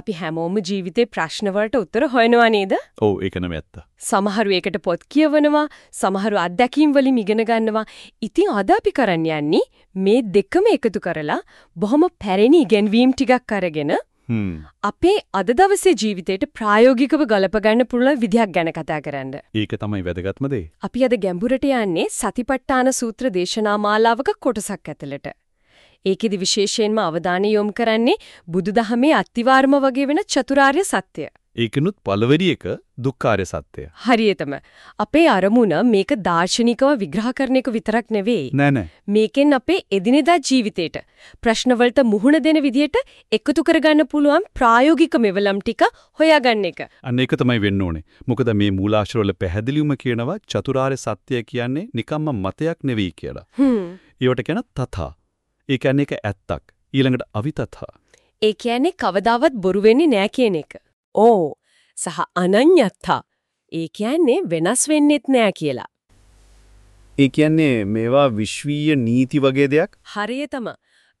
අපි හැමෝම ජීවිතේ ප්‍රශ්න වලට උත්තර හොයනවා නේද? ඔව් ඒක නම ඇත්ත. සමහරු ඒකට පොත් කියවනවා, සමහරු අත්දැකීම් වලින් ඉගෙන ගන්නවා. ඉතින් අද අපි කරන්න යන්නේ මේ දෙකම එකතු කරලා බොහොම පැරණි ඉගෙනවීම් ටිකක් අරගෙන. අපේ අද දවසේ ජීවිතේට ප්‍රායෝගිකව ගලප ගන්න පුළුවන් විදිහක් ගැන කතා කරන්න. ඒක තමයි වැදගත්ම දේ. අපි අද ගැඹුරට යන්නේ සතිපට්ඨාන සූත්‍ර දේශනා මාලාවක කොටසක් ඇතුළට. ඒකෙදි විශේෂයෙන්ම අවධානය යොමු කරන්නේ බුදුදහමේ අත්තිවාරම වගේ වෙන චතුරාර්ය සත්‍ය. ඒකනුත් පළවෙනි එක දුක්ඛාරය සත්‍යය. හරියටම අපේ අරමුණ මේක දාර්ශනිකව විග්‍රහ කරන එක විතරක් නෙවෙයි. නෑ නෑ. මේකෙන් අපේ එදිනෙදා ජීවිතේට ප්‍රශ්න වලට මුහුණ දෙන විදියට එකතු කරගන්න පුළුවන් ප්‍රායෝගික මෙවලම් ටික හොයාගන්න එක. අන්න ඒක තමයි වෙන්න ඕනේ. මොකද මේ මූලාශ්‍රවල පැහැදිලිවම කියනවා චතුරාර්ය සත්‍ය කියන්නේ නිකම්ම මතයක් නෙවෙයි කියලා. හ්ම්. ඒවට කියන තථා. ඒ කියන්නේ ඒක ඇත්තක්. ඊළඟට අවිතථා. ඒ කියන්නේ කවදාවත් බොරු වෙන්නේ නෑ කියන එක. ඕ සහ අනඤ්‍යත්තා. ඒ කියන්නේ වෙනස් වෙන්නෙත් නෑ කියලා. ඒ කියන්නේ මේවා විශ්වීය නීති වගේ දෙයක් හරියටම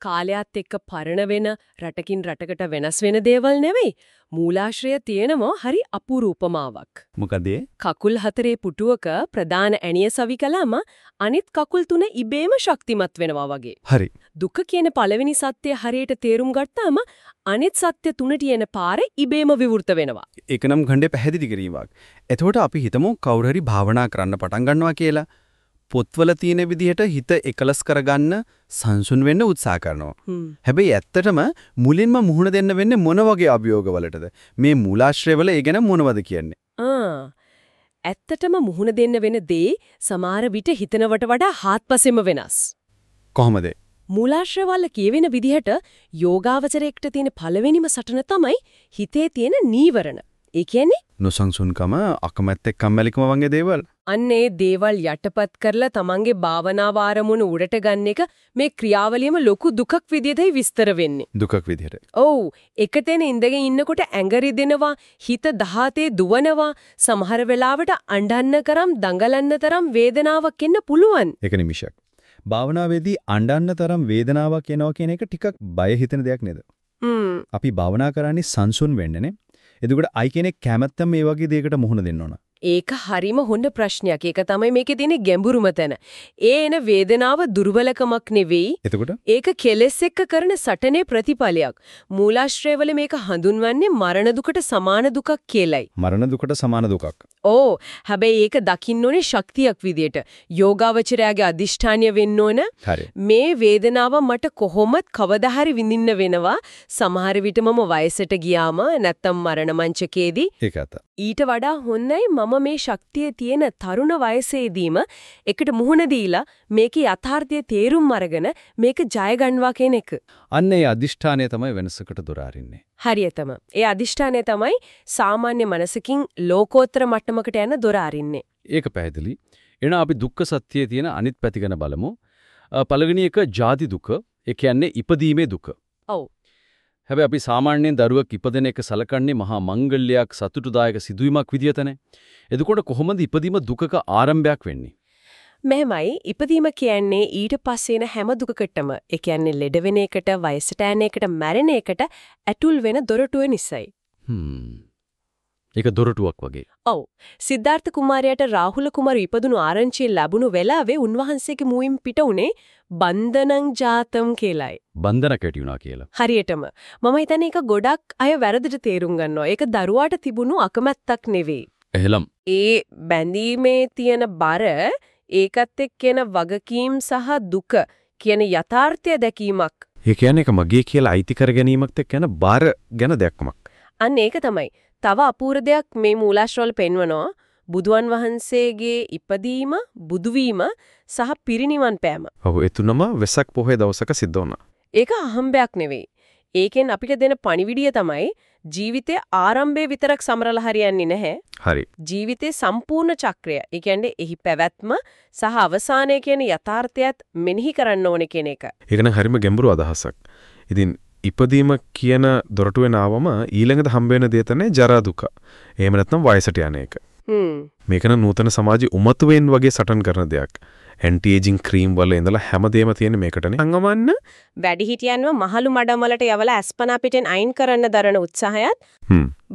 කාලයත් එක්ක පරණ වෙන රටකින් රටකට වෙනස් වෙන දේවල් නෙවෙයි. මූලාශ්‍රය තියෙනම හරි අපූර්ව උපමාවක්. මොකද? කකුල් හතරේ පුටුවක ප්‍රධාන ඇණිය සවි කළාම අනිත් කකුල් තුන ඉබේම ශක්තිමත් වෙනවා වගේ. හරි දුක කියන පළවෙනි සත්‍ය හරියට තේරුම් ගත්තාම අනිත් සත්‍ය තුනට යන පාර ඉබේම විවෘත වෙනවා. ඒක නම් ඛණ්ඩේ පැහැදිලි කිරීමක් එතකොට අපි හිතමු කවුරු භාවනා කරන්න පටන් ගන්නවා කියලා පොත්වල තියෙන විදිහට හිත එකලස් කරගන්න සංසුන් වෙන්න උත්සාහ කරනවා. හැබැයි ඇත්තටම මුලින්ම මුහුණ දෙන්න වෙන්නේ මොන වගේ අභියෝගවලටද මේ මූලාශ්‍රයවල ඒ ගැන මොනවද කියන්නේ ඇත්තටම මුහුණ දෙන්න වෙන දේ සමහර විට හිතනවට වඩා හාත්පසෙම වෙනස්. කොහොමද මූලාශ්‍රවල කියවෙන විදිහට යෝගාවචරයේකට තියෙන පළවෙනිම සටන තමයි හිතේ තියෙන නීවරණ. ඒ කියන්නේ නොසංසුන්කම අකමැත්තෙක් කම්මැලිකම වගේ දේවල් අන්නේ දේවල් යටපත් කරලා තමන්ගේ භාවනාව ආරමුණු උඩට ගන්න එක මේ ක්‍රියාවලියම ලොකු දුකක් විදිහටයි විස්තර වෙන්නේ. දුකක් විදිහට. ඔව්. එකතැන ඉඳගෙන ඉන්නකොට ඇඟ රිදෙනවා හිත දහතේ දුවනවා සමහර වෙලාවට අඬන්න කරම් දඟලන්න තරම් වේදනාවක් එන්න පුළුවන්. ඒක නිමිෂයක්. භාවනාවේදී අඬන්න තරම් වේදනාවක් එනවා කියන එක ටිකක් බය හිතෙන දෙයක් නේද? අපි භාවනා කරන්නේ සංසුන් වෙන්නනේ එතකොට අයි කෙනෙක් කැමැත්තම මේ වගේ දෙයකට මුහුණ දෙන්න ඕන ඒක හරිම හොඳ ප්‍රශ්නයක්. ඒක තමයි මේකේ තියෙන ගැඹුරුම තැන. ඒ එන වේදනාව දුර්වලකමක් නෙවෙයි. එතකොට ඒක කෙලෙස් එක්ක කරන සටනේ ප්‍රතිඵලයක්. මූලාශ්‍රයවල මේක හඳුන්වන්නේ මරණ දුකට සමාන දුකක් කියලයි. මරණ දුකට සමාන දුකක් ඕ හැබැයි ඒක දකින්න ඕනේ ශක්තියක් විදියට. යෝගාවචරයාගේ අදිෂ්ඨානීය වෙන්න ඕන. මේ වේදනාව මට කොහොමත් කවදා හරි විඳින්න වෙනවා. සමහර විට මම වයසට ගියාම නැත්තම් මරණ මංචකයේදී ඊට වඩා හොඳයි මම මේ ශක්තිය තියෙන තරුණ වයසේදීම එකට මුහුණ දීලා මේකේ යථාර්ථය තේරුම් අරගෙන මේක ජය ගන්නවා කියන එක. අන්න ඒ අදිෂ්ඨානය තමයි වෙනසකට දොර අරින්නේ හරියටම. ඒ අදිෂ්ඨානය තමයි සාමාන්‍ය මනසකින් ලෝකෝත්තර මට්ටමකට යන දොර අරින්නේ. ඒක පැහැදිලි එන අපි දුක්ඛ සත්‍යයේ තියෙන අනිත් පැති ගැන බලමු පළවෙනි එක ජාති දුක ඒ කියන්නේ ඉපදීමේ දුක ඔව්. හැබැයි අපි සාමාන්‍යයෙන් දරුවක් ඉපදෙන එක සලකන්නේ මහා මංගල්‍යයක් සතුටුදායක සිදුවීමක් විදියටනේ. එතකොට කොහොමද ඉපදීම දුකක ආරම්භයක් වෙන්නේ? මෙහෙමයි ඉපදීම කියන්නේ ඊට පස්සේ එන හැම දුකකටම ඒ කියන්නේ ලෙඩ වෙන එකට වයසට යන එකට මැරෙන එකට ඇතුල් වෙන දොරටුව නිසයි. හ්ම්. ඒක දොරටුවක් වගේ. ඔව්. සිද්ධාර්ථ කුමාරයාට රාහුල කුමාර ඉපදුණු ආරංචිය ලැබුණු වෙලාවේ උන්වහන්සේගේ මුවින් පිට උනේ බන්ධනං ජාතම් කියලයි. බන්ධන කැටි වුණා කියලා. හරියටම. මම හිතන්නේ ඒක ගොඩක් අය වැරදිට තේරුම් ගන්නවා. ඒක දරුවාට තිබුණු අකමැත්තක් නෙවෙයි. එහෙලම්. ඒ බැඳීමේ තියෙන බර ඒකත් එක්ක එන වගකීම් සහ දුක කියන යථාර්ථය දැකීමක්. ඒ කියන්නේ ඒක මගේ කියලා අයිති කර ගැනීමත් එක්ක යන බාර ගැන දැක්මක්. අන්න ඒක තමයි. තව අපූර්ව දෙයක් මේ මූලාශ්‍රවල පෙන්වනවා. බුදුන් වහන්සේගේ ඉපදීම, බුදුවීම සහ පිරිනිවන් පෑම. ඔව් ඒ තුනම වෙසක් පොහොය දවසක සිද්ධ වුණා. ඒක අහම්බයක් නෙවෙයි. ඒකෙන් අපිට දෙන පණිවිඩය තමයි ජීවිතයේ ආරම්භයේ විතරක් සමරලා හරියන්නේ නැහැ. හරි. ජීවිතේ සම්පූර්ණ චක්‍රය. ඒ කියන්නේ එහි පැවැත්ම සහ අවසානය කියන යථාර්ථයත් මෙනෙහි කරන්න ඕනේ කියන එක. ඒක නම් හරිම ගැඹුරු අදහසක්. ඉතින් ඉපදීම කියන දොරටුවෙන් ආවම ඊළඟට හම්බ වෙන දේ තමයි ජරා දුක. එහෙම නැත්නම් වයසට යන එක. හ්ම්. මේකන නූතන සමාජයේ උමතුවෙන් වගේ සටන් කරන දෙයක්. ඇන්ටි ඒජින් ක්‍රීම් වල ඉඳලා හැමදේම තියෙන මේකටනේ. අංගමන්න වැඩිහිටියන්ව මහලු මඩම් වලට යවලා අස්පනා පිටෙන් අයින් කරන්න දරන උත්සාහයත්.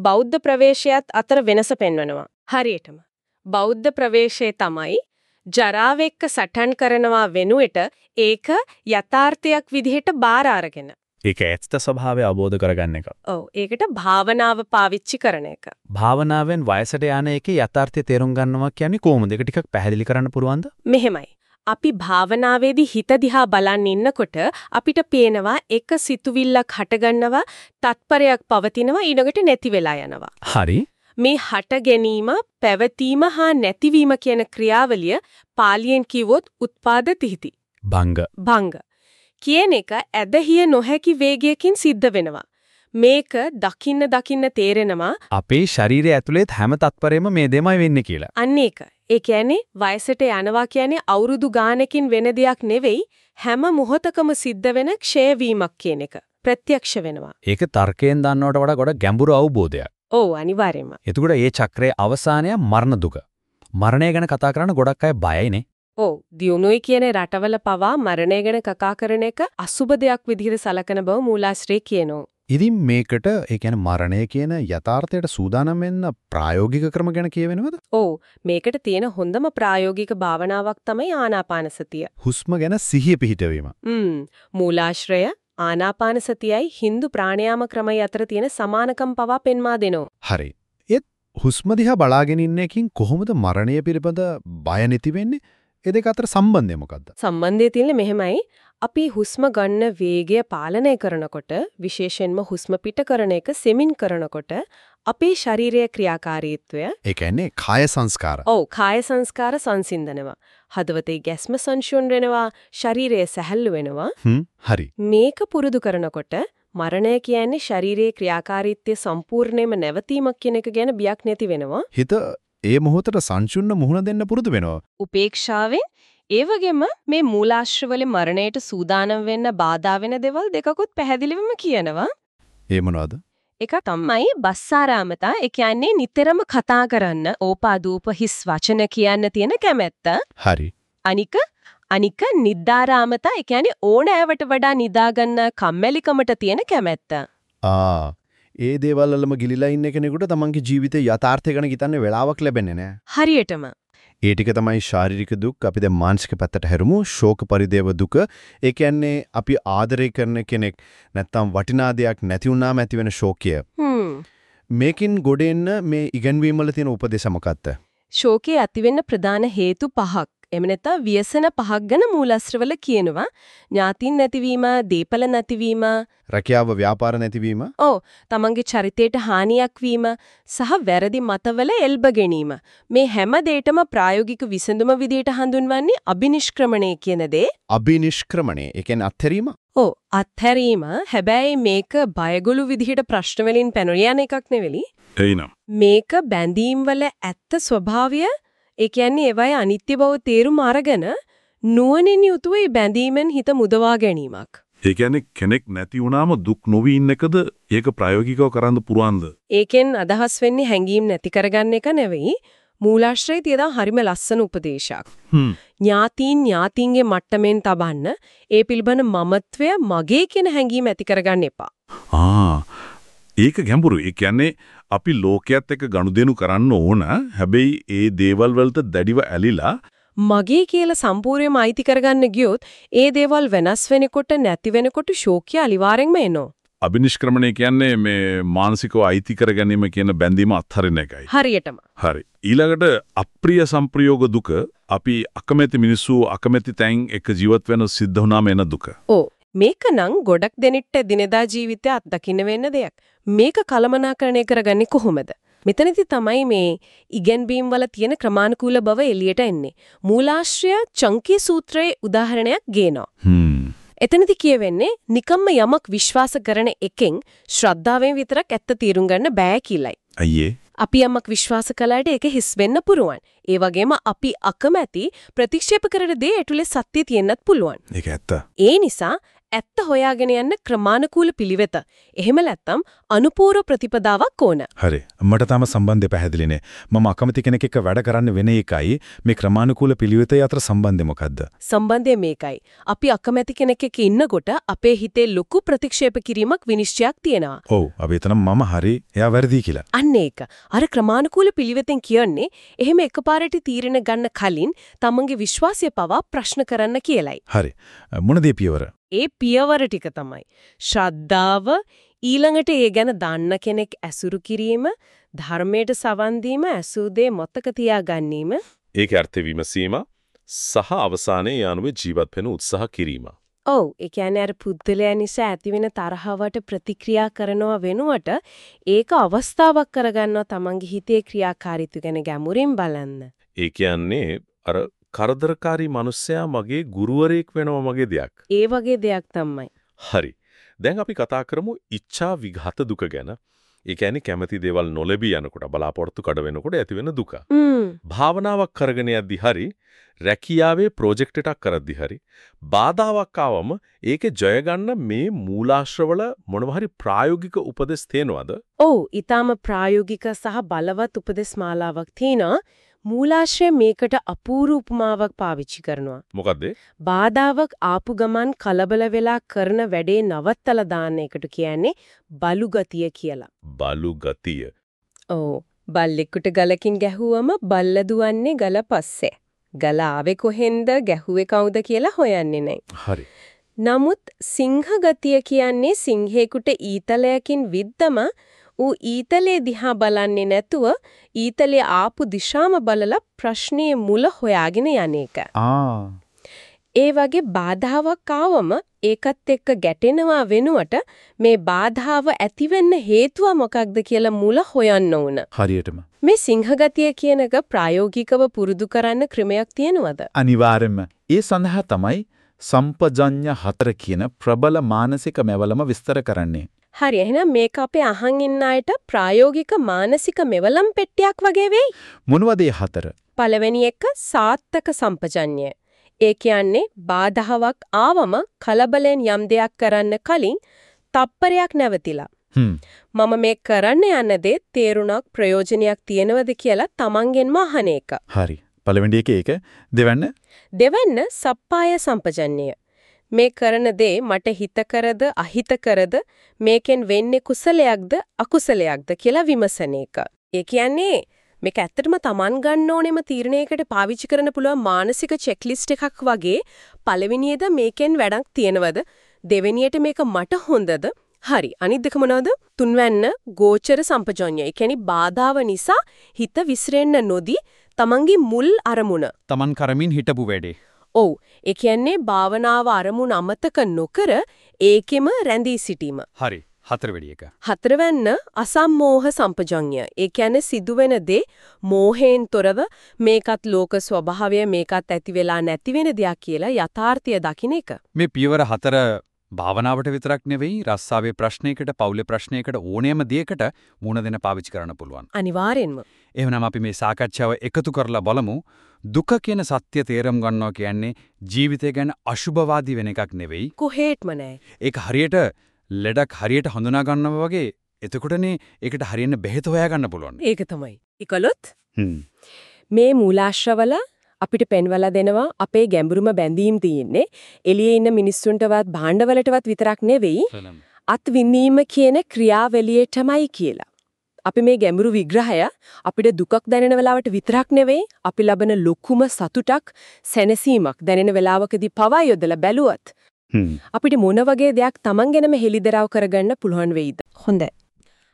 බෞද්ධ ප්‍රවේශයත් අතර වෙනස පෙන්වනවා. හරියටම. බෞද්ධ ප්‍රවේශය තමයි ජරාව එක්ක සටන් කරනවා වෙනුවට ඒක යථාර්ථයක් විදිහට බාර අරගෙන. ඒක ඇත්ත ස්වභාවය අවබෝධ කරගන්න එක. ඔව් ඒකට භාවනාව පාවිච්චි කරන එක. භාවනාවෙන් වයසට යන එකේ යථාර්ථය තේරුම් ගන්නවා කියන්නේ කොහොමද? ඒක ටිකක් පැහැදිලි කරන්න පුළුවන්ද? මෙහෙමයි. අපි භාවනාවේදී හිත දිහා බලන් ඉන්නකොට අපිට පේනවා එක සිතුවිල්ලක් හටගන්නවා තත්පරයක් පවතිනවා ඊළඟට නැති වෙලා යනවා. හරි. මේ හට ගැනීම, පැවතීම හා නැතිවීම කියන ක්‍රියාවලිය පාලියෙන් කිව්වොත් උත්පාද තිහිති. භංග. භංග. කියන එක ඇදහිය නොහැකි වේගයකින් සිද්ධ වෙනවා. මේක දකින්න දකින්න තේරෙනවා අපේ ශරීරය ඇතුළේ හැම තත්පරෙම මේ දෙමයි වෙන්නේ කියලා. අන්න ඒක. ඒ කියන්නේ වයසට යනවා කියන්නේ අවුරුදු ගානකින් වෙන දෙයක් නෙවෙයි හැම මොහොතකම සිද්ධ වෙන ක්ෂය වීමක් කියන එක. ප්‍රත්‍යක්ෂ වෙනවා. ඒක තර්කයෙන් දන්නවට වඩා ගොඩක් ගැඹුරු අවබෝධයක්. ඔව් අනිවාර්යයෙන්ම. එතකොට මේ චක්‍රයේ අවසානය මරණ දුක. මරණය ගැන කතා කරන ගොඩක් අය බයයිනේ. ඔව් දියුණුවයි කියන රටවල පවා මරණය ගැන කතා කරන එක අසුබ දෙයක් විදිහට සලකන බව මූලාශ්‍රේ කියනවා. ඉතින් මේකට ඒ කියන්නේ මරණය කියන යථාර්ථයට සූදානම් වෙන්න ප්‍රායෝගික ක්‍රම ගැන කියවෙනවද? ඔව් මේකට තියෙන හොඳම ප්‍රායෝගික භාවනාවක් තමයි ආනාපාන සතිය. හුස්ම ගැන සිහිය පිහිටවීම. ම්ම් මූලාශ්‍රය ආනාපාන සතියයි Hindu ප්‍රාණයාම ක්‍රමය අතර තියෙන සමානකම් පවා පෙන්වා දෙනවා. හරි. ඒත් හුස්ම දිහා බලාගෙන ඉන්න එකකින් කොහොමද මරණය පිළිබඳ බය නැති වෙන්නේ? ඒ දෙක අතර සම්බන්ධය මොකද්ද? සම්බන්ධය තියෙන්නේ මෙහෙමයි. අපි හුස්ම ගන්න වේගය පාලනය කරනකොට විශේෂයෙන්ම හුස්ම පිට කරන එක සෙමින් කරනකොට අපේ ශාරීරික ක්‍රියාකාරීත්වය ඒ කියන්නේ කාය සංස්කාර. ඔව් කාය සංස්කාර සංසිඳනවා. හදවතේ ගැස්ම සංශුන් වෙනවා, ශරීරය සැහැල්ලු වෙනවා. හ්ම් හරි. මේක පුරුදු කරනකොට මරණය කියන්නේ ශාරීරික ක්‍රියාකාරීත්වයේ සම්පූර්ණයෙන්ම නැවතීමක් කියන එක ගැන බියක් නැති වෙනවා. හිත ඒ මොහොතට සංසුන්න මුහුණ දෙන්න පුරුදු වෙනවා. උපේක්ෂාවෙන් ඒ වගේම මේ මූලාශ්‍රවල මරණයට සූදානම් වෙන්න බාධා වෙන දේවල් දෙකකුත් පැහැදිලිවම කියනවා. ඒ මොනවද? එක තමයි බස්සාරාමතා ඒ කියන්නේ නිතරම කතා කරන්න ඕපාදූප හිස් වචන කියන්න තියෙන කැමැත්ත. හරි. අනික අනික නිද්දාරාමතා ඒ කියන්නේ ඕනෑවට වඩා නිදාගන්න කම්මැලිකමට තියෙන කැමැත්ත. ආ ඒ දේවල් වලම ගිලිලා ඉන්න කෙනෙකුට තමන්ගේ ජීවිතේ යථාර්ථය ගැන හිතන්න වෙලාවක් ලැබෙන්නේ නැහැ. හරියටම. ඒ ටික තමයි ශාරීරික දුක්. අපි දැන් මානසික පැත්තට හැරුමු. ශෝක පරිදේව දුක. ඒ කියන්නේ අපි ආදරය කරන කෙනෙක් නැත්තම් වටිනා දෙයක් නැති වුණාම ඇති වෙන ශෝකය. මේකින් ගොඩ එන්න මේ ඉගැන්වීම වල තියෙන උපදේශ මොකක්ද? ශෝකයේ ඇතිවෙන්න ප්‍රධාන හේතු පහක් එමෙ නැත්නම් ව්‍යසන පහක් ගැන මූලාශ්‍රවල කියනවා. ඥාතින් නැතිවීම දීපල නැතිවීම. රැකියාව ව්‍යාපාර නැතිවීම. ඔව්. තමන්ගේ චරිතයට හානියක් වීම සහ වැරදි මතවල එල්බ ගැනීම. මේ හැම දෙයකම ප්‍රායෝගික විසඳුම විදියට හඳුන්වන්නේ අබිනිෂ්ක්‍රමණය කියන දේ. අභිනිෂ්ක්‍රමණය. ඒ කියන්නේ අත්හැරීම. ඔව්. අත්හැරීම. හැබැයි මේක බයගොළු විදිහට ප්‍රශ්න වලින් පැනලා යන එකක් නෙවෙයි. එයිනම්. මේක බැඳීම් වල ඇත්ත ස්වභාවය ඒ කියන්නේ ඒවයි අනිත්‍ය බව තේරුම් අරගෙන නුවණින් යුතුව ඒ බැඳීමෙන් හිත මුදවා ගැනීමක්. ඒ කියන්නේ කෙනෙක් නැති වුණාම දුක් නොවි ඉන්න එකද ඒක ප්‍රායෝගිකව කරන්න පුරවන්ද? ඒකෙන් අදහස් වෙන්නේ හැඟීම් නැති කරගන්න එක නෙවෙයි මූලාශ්‍රයේ තියෙන හරිම ලස්සන උපදේශයක්. ඥාතීන් ඥාතීන්ගේ මට්ටමෙන් තබන්න ඒ පිළිබඳ මමත්වය මගේ කියන හැඟීම ඇති කරගන්න එපා. ආ ඒක ගැඹුරු. ඒ කියන්නේ අපි ලෝකයේත් එක්ක ගනුදෙනු කරන්න ඕන. හැබැයි ඒ දේවල් වලට දැඩිව ඇලිලා මගේ කියලා සම්පූර්ණයෙන්ම අයිති කරගන්න ගියොත් ඒ දේවල් වෙනස් වෙනකොට නැති වෙනකොට ශෝකය අනිවාර්යෙන්ම එනවා. අබිනිෂ්ක්‍රමණය කියන්නේ මේ මානසිකව අයිති කර ගැනීම කියන බැඳීම අත්හරින එකයි. හරියටම. හරි. ඊළඟට අප්‍රිය සංප්‍රයෝග දුක අපි අකමැති මිනිස්සු අකමැති තැන් එක ජීවත් වෙන සිද්ධ වුණාම එන දුක. ඕ මේක නම් ගොඩක් දෙනෙක්ට දිනදා ජීවිතය අත්දකින්න වෙන්න දෙයක්. මේක කලමනාකරණය කරගන්නේ කොහොමද? මෙතනදි තමයි මේ ඉගෙන්වීම් වල තියෙන ක්‍රමානුකූල බව එළියට එන්නේ. මූලාශ්‍රය චංකී සූත්‍රයේ උදාහරණයක් ගේනවා. එතනදි කියවෙන්නේ නිකම්ම යමක් විශ්වාස කරන එකෙන් ශ්‍රද්ධාවෙන් විතරක් ඇත්ත තීරුම් ගන්න බෑ කියලයි. අයියේ. අපි යමක් විශ්වාස කළාට ඒක හිස් වෙන්න පුරුවන්. ඒ වගේම අපි අකමැති ප්‍රතික්ෂේප කරන දේ ඇතුලේ සත්‍ය තියෙන්නත් පුළුවන්. ඒක ඇත්ත. ඒ නිසා ඇත්ත හොයාගෙන යන්න ක්‍රමානුකූල පිළිවෙත. එහෙම නැත්නම් අනුපූර්ව ප්‍රතිපදාවක් ඕන. හරි. මට තාම සම්බන්ධය පැහැදිලිනේ. මම අකමැති කෙනෙක් එක්ක වැඩ කරන්න වෙන එකයි මේ ක්‍රමානුකූල පිළිවෙතේ අතර සම්බන්ධය මොකද්ද? සම්බන්ධය මේකයි. අපි අකමැති කෙනෙක් එක්ක ඉන්නකොට අපේ හිතේ ලොකු ප්‍රතික්ෂේප කිරීමක් විනිශ්චයක් තියෙනවා. ඔව්. අපි එතන මම හරි එයා වැරදි කියලා. අන්න ඒක. අර ක්‍රමානුකූල පිළිවෙතෙන් කියන්නේ එහෙම එකපාරට තීරණ ගන්න කලින් තමන්ගේ විශ්වාසය පවා ප්‍රශ්න කරන්න කියලයි. හරි. මොනද මේ පියවර? ඒ පියවර ටික තමයි. ශ්‍රද්ධාව ඊළඟට ඒ ගැන දන්න කෙනෙක් ඇසුරු කිරීම, ධර්මයට සවන් දීම, ඇසුදේ මතක තියාගැනීම. ඒකේ අර්ථ විමසීම සහ අවසානයේ යානුවේ ජීවත් වෙන උත්සාහ කිරීම. ඔව් ඒ කියන්නේ අර පුද්දලයා නිසා ඇතිවෙන තරහවට ප්‍රතික්‍රියා කරනවා වෙනුවට ඒක අවස්ථාවක් කරගන්නවා තමන්ගේ හිතේ ක්‍රියාකාරීත්වය ගැන ගැඹුරින් බලන්න. ඒ කියන්නේ අර කරදරකාරී මිනිස්සයා මගේ ගුරුවරයෙක් වෙනවා මගේ දෙයක්. ඒ වගේ දෙයක් තමයි. හරි. දැන් අපි කතා කරමු ඉච්ඡා විඝාත දුක ගැන. ඒ කියන්නේ කැමැති දේවල් නොලැබී යනකොට බලාපොරොත්තු කඩ වෙනකොට ඇතිවෙන දුක. හ්ම්. භාවනාවක් කරගෙන යද්දි හරි රැකියාවේ ප්‍රොජෙක්ට් එකක් කරද්දි හරි බාධාවක් ආවම ඒකේ ජය ගන්න මේ මූලාශ්‍රවල මොනවා හරි ප්‍රායෝගික උපදෙස් තේනවද? ඔව් ඊටාම ප්‍රායෝගික සහ බලවත් උපදෙස් මාලාවක් තියෙනවා. මූලාශ්‍රය මේකට අපූර්ව උපමාවක් පාවිච්චි කරනවා. මොකද්ද? බාධාවක් ආපු ගමන් කලබල වෙලා කරන වැඩේ නවත්තලා දාන්න එකට කියන්නේ බලු ගතිය කියලා. බලු ගතිය. ඔව්. බල්ලෙකුට ගලකින් ගැහුවම බල්ල දුවන්නේ ගල පස්සේ. ගල ආවේ කොහෙන්ද ගැහුවේ කවුද කියලා හොයන්නේ නැහැ. හරි. නමුත් සිංහ ගතිය කියන්නේ සිංහෙකුට ඊතලයකින් විද්දම ඌ ඊතලේ දිහා බලන්නේ නැතුව ඊතලේ ආපු දිශාම බලලා ප්‍රශ්නේ මුල හොයාගෙන යන එක. ආ ඒ වගේ බාධාවක් ආවම ඒකත් එක්ක ගැටෙනවා වෙනුවට මේ බාධාව ඇතිවෙන්න හේතුව මොකක්ද කියලා මුල හොයන්න ඕන. හරියටම මේ සිංහගතිය කියන එක ප්‍රායෝගිකව පුරුදු කරන්න ක්‍රමයක් තියෙනවද? අනිවාර්යෙන්ම ඒ සඳහා තමයි සම්පජඤ්ඤ හතර කියන ප්‍රබල මානසික මෙවලම විස්තර කරන්නේ. හරි එහෙනම් මේක අපේ අහන් ඉන්න අයට ප්‍රායෝගික මානසික මෙවලම් පෙට්ටියක් වගේ වෙයි. මොනවද ඒ හතර? පළවෙනි එක සාත්තක සම්පජඤ්ඤය. ඒ කියන්නේ බාධාවක් ආවම කලබලෙන් යම් දෙයක් කරන්න කලින් තප්පරයක් නැවතිලා. මම මේ කරන්න යන දේ තේරුණක් ප්‍රයෝජනයක් තියෙනවද කියලා තමන්ගෙන්ම අහන එක. හරි. පළවෙනි එක ඒක දෙවන්න දෙවන්න සප්පාය සම්පජඤ්ඤය. මේ කරන දේ මට හිත කරද අහිත කරද මේකෙන් වෙන්නේ කුසලයක්ද අකුසලයක්ද කියලා විමසන එක. ඒ කියන්නේ මේක ඇත්තටම Taman ගන්න ඕනෙම තීරණයකට පාවිච්චි කරන්න පුළුවන් මානසික චෙක්ලිස්ට් එකක් වගේ පළවෙනියේද මේකෙන් වැඩක් තියෙනවද දෙවෙනියට මේක මට හොඳද හරි අනිත් දෙක මොනවද තුන්වැන්න ගෝචර සම්පජඤ්ඤය. ඒ කියන්නේ බාධාව නිසා හිත විසිරෙන්න නොදී Tamanගේ මුල් අරමුණ Taman කරමින් හිටපු වැඩේ. ඔව් ඒ කියන්නේ භාවනාව අරමුණ අමතක නොකර ඒකෙම රැඳී සිටීම. හරි. හතරවෙනි එක. හතරවැන්න අසම්මෝහ සම්පජඤ්ඤය. ඒ කියන්නේ සිදුවෙන දේ මෝහයෙන් තොරව මේකත් ලෝක ස්වභාවය මේකත් ඇති වෙලා නැති වෙන දෙයක් කියලා යථාර්ථය දකින්න එක. මේ පියවර හතර භාවනාවට විතරක් නෙවෙයි රස්සාවේ ප්‍රශ්නයකට පවුලේ ප්‍රශ්නයකට ඕනෑම දෙයකට මුණ දෙන්න පාවිච්චි කරන්න පුළුවන්. අනිවාර්යෙන්ම. එහෙනම් අපි මේ සාකච්ඡාව එකතු කරලා බලමු. දුක කියන සත්‍ය තේරුම් ගන්නවා කියන්නේ ජීවිතය ගැන අශුභවාදී වෙන එකක් නෙවෙයි. කොහෙත්ම නැහැ. ඒක හරියට ලෙඩක් හරියට හඳුනා ගන්නවා වගේ එතකොටනේ ඒකට හරියන බෙහෙත හොයා ගන්න පුළුවන්. ඒක තමයි. ඒකලොත්. මේ මූලාශ්‍රවල අපිට පෙන්වලා දෙනවා අපේ ගැඹුරුම බැඳීම් තියෙන්නේ එළියේ ඉන්න මිනිස්සුන්ටවත් භාණ්ඩවලටවත් විතරක් නෙවෙයි අත් විඳීම කියන ක්‍රියාවලියටමයි කියලා. අපි මේ ගැඹුරු විග්‍රහය අපිට දුකක් දැනෙන වෙලාවට විතරක් නෙවෙයි අපි ලබන ලොකුම සතුටක් සැනසීමක් දැනෙන වෙලාවකදී පවා යොදලා බැලුවොත් හ්ම්. අපිට මොන වගේ දෙයක් Taman ගැනම හෙලිදරව් කරගන්න පුළුවන් වෙයිද? හොඳයි.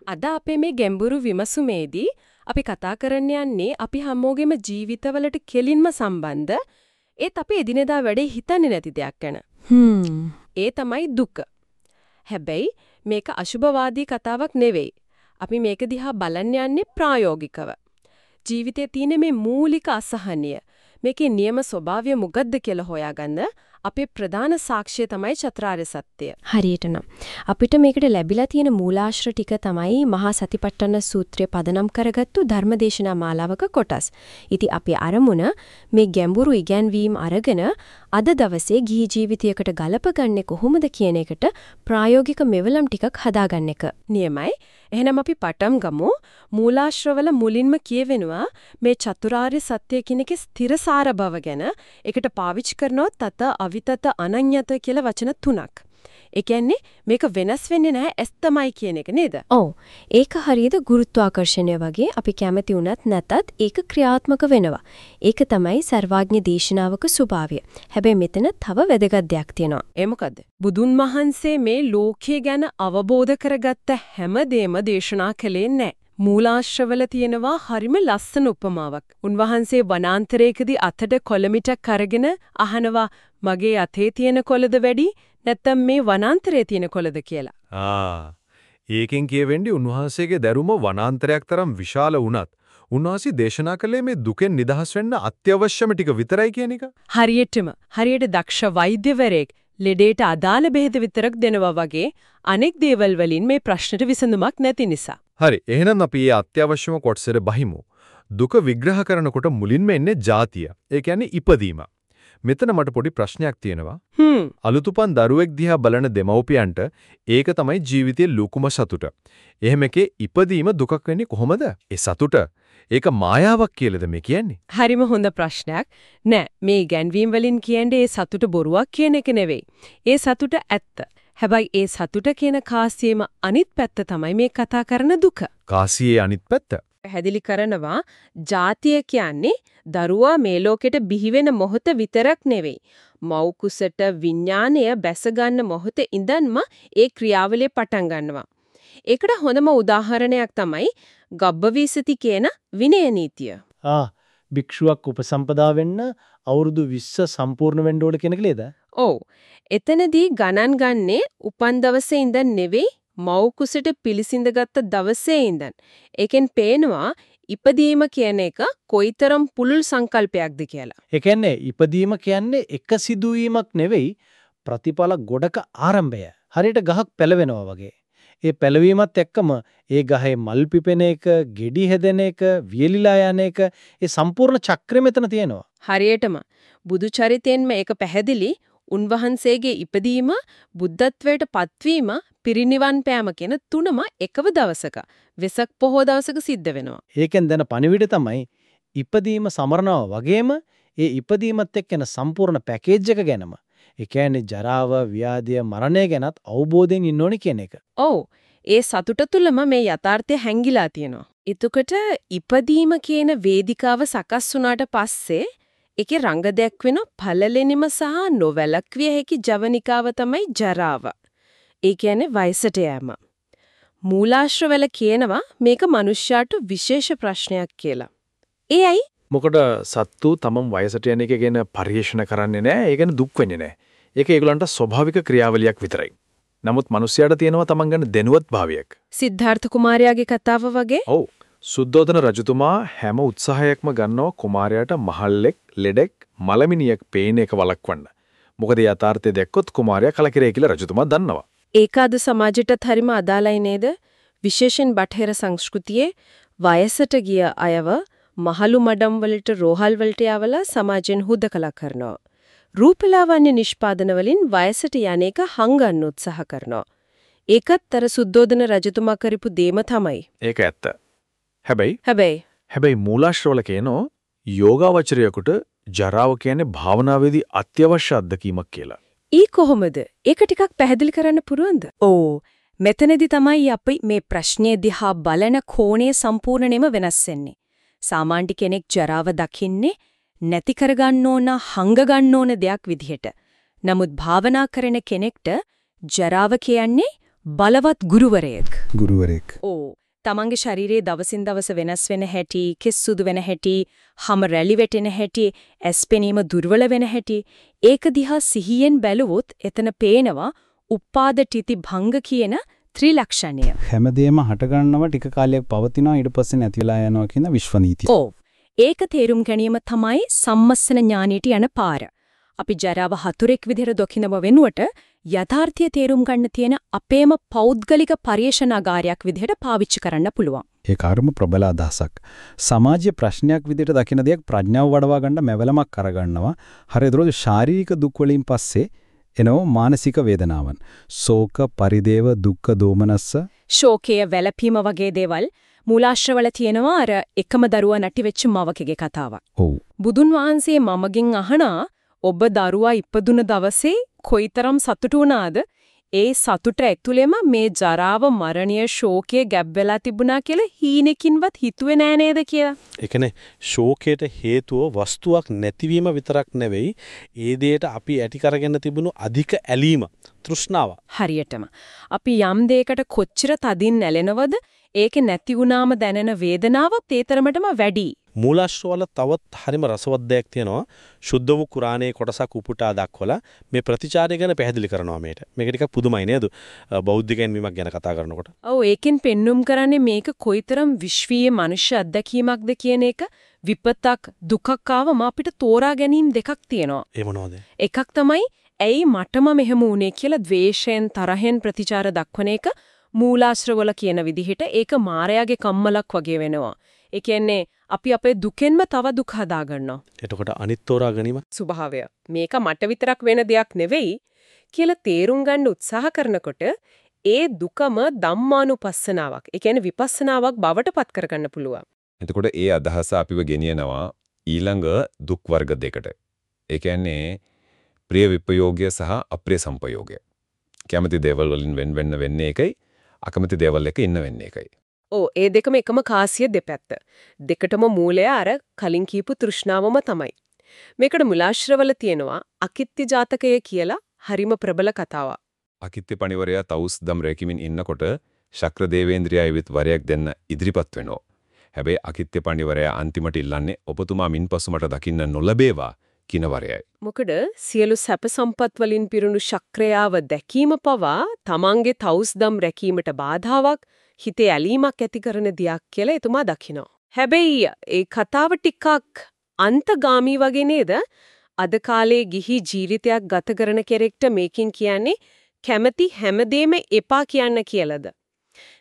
අද අපේ මේ ගැඹුරු විමසුමේදී අපි කතා කරන්න යන්නේ අපි හැමෝගෙම ජීවිතවලට කෙලින්ම සම්බන්ධ ඒත් අපි එදිනෙදා වැඩේ හිතන්නේ නැති දෙයක් ගැන. ඒ තමයි දුක. හැබැයි මේක අශුභවාදී කතාවක් නෙවෙයි. අපි මේක දිහා බලන්න යන්නේ ප්‍රායෝගිකව. ජීවිතයේ තියෙන මේ මූලික අසහනය මේකේ නියම ස්වභාවය මොකද්ද කියලා හොයාගන්න අපේ ප්‍රධාන සාක්ෂිය තමයි චතුරාර්ය සත්‍යය. හරියටනම් අපිට මේකට ලැබිලා තියෙන මූලාශ්‍ර ටික තමයි මහා සතිපට්ඨාන සූත්‍රය පදනම් කරගත්තු ධර්මදේශනා මාලාවක කොටස්. ඉතින් අපි අරමුණ මේ ගැඹුරු ඉගැන්වීම් අරගෙන අද දවසේ ගිහි ජීවිතයකට ගලපගන්නේ කොහොමද කියන එකට ප්‍රායෝගික මෙවලම් ටිකක් හදාගන්න එක. නියමයි. එහෙනම් අපි පටම් ගමු. මූලාශ්‍රවල මුලින්ම කියවෙනවා මේ චතුරාර්ය සත්‍ය කියන එකේ ස්ථිරසාර බව ගැන. ඒකට පාවිච්චි කරනොත් තත අවිතත අනඤ්‍යත කියලා වචන තුනක්. ඒ කියන්නේ මේක වෙනස් වෙන්නේ නැහැ ඇස් තමයි කියන එක නේද? ඔව්. ඒක හරියට ගුරුත්වාකර්ෂණය වගේ අපි කැමති වුණත් නැතත් ඒක ක්‍රියාත්මක වෙනවා. ඒක තමයි සර්වාග්ඥ දේශනාවක ස්වභාවය. හැබැයි මෙතන තව වැදගත් දෙයක් තියෙනවා. ඒ මොකද්ද? බුදුන් වහන්සේ මේ ලෝකය ගැන අවබෝධ කරගත්ත හැමදේම දේශනා කළේ නැහැ. මූලාශ්‍රවල තියෙනවා හරිම ලස්සන උපමාවක්. උන්වහන්සේ වනාන්තරයකදී අතට කොළමිටක් අරගෙන අහනවා මගේ අතේ තියෙන කොළද වැඩි නැත්නම් මේ වනාන්තරයේ තියෙන කොළද කියලා. ආ ඒකෙන් කියවෙන්නේ උන්වහන්සේගේ දැරුම වනාන්තරයක් තරම් විශාල වුණත් උන්වහන්සේ දේශනා කළේ මේ දුකෙන් නිදහස් වෙන්න අත්‍යවශ්‍යම ටික විතරයි කියන එක. හරියටම හරියට දක්ෂ වෛද්‍යවරයෙක් ලෙඩේට අදාළ බෙහෙත විතරක් දෙනවා වගේ අනෙක් දේවල් වලින් මේ ප්‍රශ්නට විසඳුමක් නැති නිසා. හරි එහෙනම් අපි මේ අත්‍යවශ්‍යම කොටසට බහිමු. දුක විග්‍රහ කරනකොට මුලින්ම එන්නේ ಜಾතිය. ඒ කියන්නේ ඉපදීම. මෙතන මට පොඩි ප්‍රශ්නයක් තියෙනවා. හ්ම් අලුතුපන් දරුවෙක් දිහා බලන දෙමව්පියන්ට ඒක තමයි ජීවිතයේ ලොකුම සතුට. එහෙම එකේ ඉපදීම දුකක් වෙන්නේ කොහොමද? ඒ සතුට ඒක මායාවක් කියලාද මේ කියන්නේ? හරිම හොඳ ප්‍රශ්නයක්. නෑ මේ ගැන්වීම් වලින් කියන්නේ ඒ සතුට බොරුවක් කියන එක නෙවෙයි. ඒ සතුට ඇත්ත. හැබැයි ඒ සතුට කියන කාසියේම අනිත් පැත්ත තමයි මේ කතා කරන දුක. කාසියේ අනිත් පැත්ත. පැහැදිලි කරනවා ජාතිය කියන්නේ දරුවා මේ ලෝකෙට බිහි වෙන මොහොත විතරක් නෙවෙයි. මව් කුසට විඥාණය බැස ගන්න මොහොතේ ඉඳන්ම ඒ ක්‍රියාවලිය පටන් ගන්නවා. ඒකට හොඳම උදාහරණයක් තමයි ගබ්බවීසති කියන විනය නීතිය. ආ භික්ෂුවක් උපසම්පදා වෙන්න අවුරුදු 20 සම්පූර්ණ වෙන්න ඕන කියන කලේද? ඔව්. එතනදී ගණන් ගන්නේ උපන් දවසේ ඉඳන් නෙවෙයි මව් කුසට පිළිසිඳගත්ත දවසේ ඉඳන්. ඒකෙන් පේනවා ඉපදීම කියන එක කොයිතරම් පුළුල් සංකල්පයක්ද කියලා. ඒ කියන්නේ ඉපදීම කියන්නේ එක සිදුවීමක් නෙවෙයි ප්‍රතිඵල ගොඩක ආරම්භය. හරියට ගහක් පැලවෙනවා වගේ. ඒ පැලවීමත් එක්කම ඒ ගහේ මල් පිපෙන එක, ගෙඩි හැදෙන එක, වියලිලා යන එක, ඒ සම්පූර්ණ චක්‍රය මෙතන තියෙනවා. හරියටම බුදු චරිතයෙන්ම ඒක පැහැදිලි උන්වහන්සේගේ ඉපදීම බුද්ධත්වයට පත්වීම පිරිනිවන් පෑම කියන තුනම එකව දවසක වෙසක් පොහොය දවසක සිද්ධ වෙනවා. ඒකෙන් දැන පණිවිඩ තමයි ඉපදීම සමරනවා වගේම ඒ ඉපදීමත් එක්කන සම්පූර්ණ පැකේජ් එක ගැනම ඒ කියන්නේ ජරාව, ව්‍යාධිය, මරණය ගැනත් අවබෝධයෙන් ඉන්න ඕනි කියන එක. ඔව්. ඒ සතුට තුලම මේ යථාර්ථය හැංගිලා තියෙනවා. එතකොට ඉපදීම කියන වේදිකාව සකස් වුණාට පස්සේ ඒකේ රංග දැක්වෙන පළලෙනිම සහ නොවැළක්විය හැකි ජවනිකාව තමයි ජරාව. ඒ කියන්නේ වයසට යෑම. මූලාශ්‍රවල කියනවා මේක මිනිස්යාට විශේෂ ප්‍රශ්නයක් කියලා. ඒ ඇයි? මොකද සත්තු තමන් වයසට යන එක ගැන පරිශන කරන්නේ නැහැ. ඒ ගැන දුක් වෙන්නේ නැහැ. ඒක ඒගොල්ලන්ට ස්වභාවික ක්‍රියාවලියක් විතරයි. නමුත් මිනිස්යාට තියෙනවා තමන් ගැන දැනුවත් භාවයක්. සිද්ධාර්ථ කුමාරයාගේ කතාව වගේ ඔව්. සුද්ධෝදන රජතුමා හැම උත්සාහයක්ම ගන්නවා කුමාරයාට මහල්ලෙක්, ලෙඩෙක්, මලමිනියෙක් පේන එක වළක්වන්න. මොකද යථාර්ථය දැක්කොත් කුමාරයා කලකිරේ කියලා රජතුමා දන්නවා. ඒක අද සමාජයටත් හරිම අදාළයි නේද? විශේෂයෙන් බටහිර සංස්කෘතියේ වයසට ගිය අයව මහලු මඩම් වලට රෝහල් වලට යවලා සමාජෙන් හුදකලා කරනවා. රූපලාවන්‍ය නිෂ්පාදන වලින් වයසට යන එක හංගන්න උත්සාහ කරනවා. ඒකත් අර සුද්ධෝදන රජතුමා කරපු දේම තමයි. ඒක ඇත්ත. හැබැයි හැබැයි හැබැයි මූලාශ්‍රවල කියනෝ යෝගාවචරයකට ජරාව කියන්නේ භාවනාවේදී අත්‍යවශ්‍ය අත්දැකීමක් කියලා. ඊ කොහොමද? ඒක ටිකක් පැහැදිලි කරන්න පුරුවන්ද? ඕ මෙතනදි තමයි අපි මේ ප්‍රශ්නේ දිහා බලන කෝණය සම්පූර්ණයෙන්ම වෙනස් වෙන්නේ. සාමාන්‍ය කෙනෙක් ජරාව දකින්නේ නැති කරගන්න ඕන, හංග ගන්න ඕන දෙයක් විදිහට. නමුත් භාවනා කරන කෙනෙක්ට ජරාව කියන්නේ බලවත් ගුරුවරයෙක්. ගුරුවරයෙක්. ඕ තමන්ගේ ශරීරයේ දවසින් දවස වෙනස් වෙන හැටි, කෙස්සුදු වෙන හැටි, හම රැලි වැටෙන හැටි, ඇස් පෙනීම දුර්වල වෙන හැටි, ඒක දිහා සිහියෙන් බැලුවොත් එතන පේනවා උපාද තිති භංග කියන ත්‍රිලක්ෂණය. හැමදේම හටගන්නව ටික කාලයක් පවතිනවා ඊට පස්සේ නැති වෙලා යනවා කියන විශ්ව නීතිය. ඔව්. ඒක තේරුම් ගැනීම තමයි සම්මස්සන ඥානෙට යන පාර. අපි ජරාව හතුරෙක් විදිහට දකිනව වෙනුවට යථාර්ථය තේරුම් ගන්න තියෙන අපේම පෞද්ගලික පරිේශනාගාරයක් විදිහට පාවිච්චි කරන්න පුළුවන්. ඒ කාර්ම ප්‍රබල අදහසක්. සමාජීය ප්‍රශ්නයක් විදිහට දකින දෙයක් ප්‍රඥාව වඩවා ගන්න මැවලමක් කරගන්නවා. හරියදරොද ශාරීරික දුක් පස්සේ එනෝ මානසික වේදනාවන්. ශෝක, පරිදේව, දුක්ඛ, දෝමනස්ස ශෝකය වැළපීම වගේ දේවල් මූලාශ්‍රවල තියෙනවා අර එකම දරුවා නැටි වෙච්ච මවකගේ කතාවක්. ඔව්. බුදුන් වහන්සේ මමගෙන් අහනා ඔබ දරුවා ඉපදුන දවසේ කොයිතරම් සතුටු වුණාද? ඒ සතුට ඇතුළෙම මේ ජරාව මරණීය ශෝකයේ ගැබ් වෙලා තිබුණා කියලා හීනකින්වත් හිතුවේ නෑ නේද කියලා. ඒ කියන්නේ ශෝකයට හේතුව වස්තුවක් නැතිවීම විතරක් නෙවෙයි ඒ දෙයට අපි ඇති කරගෙන තිබුණු අධික ඇලීම තෘෂ්ණාව. හරියටම. අපි යම් දෙයකට කොච්චර තදින් නැලෙනවද ඒකේ නැති වුණාම දැනෙන වේදනාව තේතරමටම වැඩි. මූලාශ්‍රවල තවත් හරිම රසවත් දෙයක් තියෙනවා. ශුද්ධ වූ කුරානයේ කොටසක් උපුටා දක්වලා මේ ප්‍රතිචාරය ගැන පැහැදිලි කරනවා මේට. මේක ටිකක් පුදුමයි නේද? බෞද්ධිකයන් වීමක් ගැන කතා කරනකොට. ඔව් ඒකෙන් පෙන්눔 කරන්නේ මේක කොයිතරම් විශ්වීය මනුෂ්‍ය අත්දැකීමක්ද කියන එක විපතක් දුකක් ආවම අපිට තෝරා ගැනීම දෙකක් තියෙනවා. ඒ මොනවද? එකක් තමයි ඇයි මටම මෙහෙම වුනේ කියලා ද්වේෂයෙන් තරහෙන් ප්‍රතිචාර දක්වන එක මූලාශ්‍රවල කියන විදිහට ඒක මායාවේ කම්මලක් වගේ වෙනවා. ඒ කියන්නේ අපි අපේ දුකෙන්ම තව දුක් හදා ගන්නවා. එතකොට අනිත් තෝරා ගැනීම ස්වභාවය. මේක මට විතරක් වෙන දෙයක් නෙවෙයි කියලා තේරුම් ගන්න උත්සාහ කරනකොට ඒ දුකම ධම්මානුපස්සනාවක්. ඒ කියන්නේ විපස්සනාවක් බවට පත් කරගන්න පුළුවන්. එතකොට ඒ අදහස අපිව ගෙනියනවා ඊළඟ දුක් වර්ග දෙකට. ඒ කියන්නේ ප්‍රිය විපයෝගය සහ අප්‍රිය සංපයෝගය. කැමති දේවල් වලින් වෙන් වෙන්න වෙන්නේ එකයි අකමැති දේවල් එක ඉන්න වෙන්නේ එකයි. ඕ ඒ දෙකම එකම කාසිය දෙපැත්ත. දෙකටම මූලය අර කලින් කියපු තෘෂ්ණාවම තමයි. මේකට මුලාශ්‍රවල තියෙනවා අකිත්‍ය ජාතකය කියලා හරිම ප්‍රබල කතාවක්. අකිත්‍ය පණිවරයා තවුස් දම් රැකිමින් ඉන්නකොට ශක්‍ර දේවේන්ද්‍රයා ඉවිත් වරයක් දෙන්න ඉදිරිපත් වෙනවා. හැබැයි අකිත්‍ය පණිවරයා අන්තිමට ඉල්ලන්නේ ඔබතුමා මින්පසු මට දකින්න නොලැබේවා කියන වරයයි. මොකද සියලු සැප සම්පත් වලින් පිරුණු ශක්‍රයාව දැකීම පවා තමන්ගේ තවුස්දම් රැකීමට බාධාවක් හිතේ ඇලීමක් ඇති කරන දෙයක් කියලා එතුමා දකිනවා. හැබැයි ඒ කතාව ටිකක් අන්තගාමී වගේ නේද? අද කාලේ ගිහි ජීවිතයක් ගත කරන කෙනෙක්ට මේකෙන් කියන්නේ කැමැති හැමදේම එපා කියන්න කියලාද?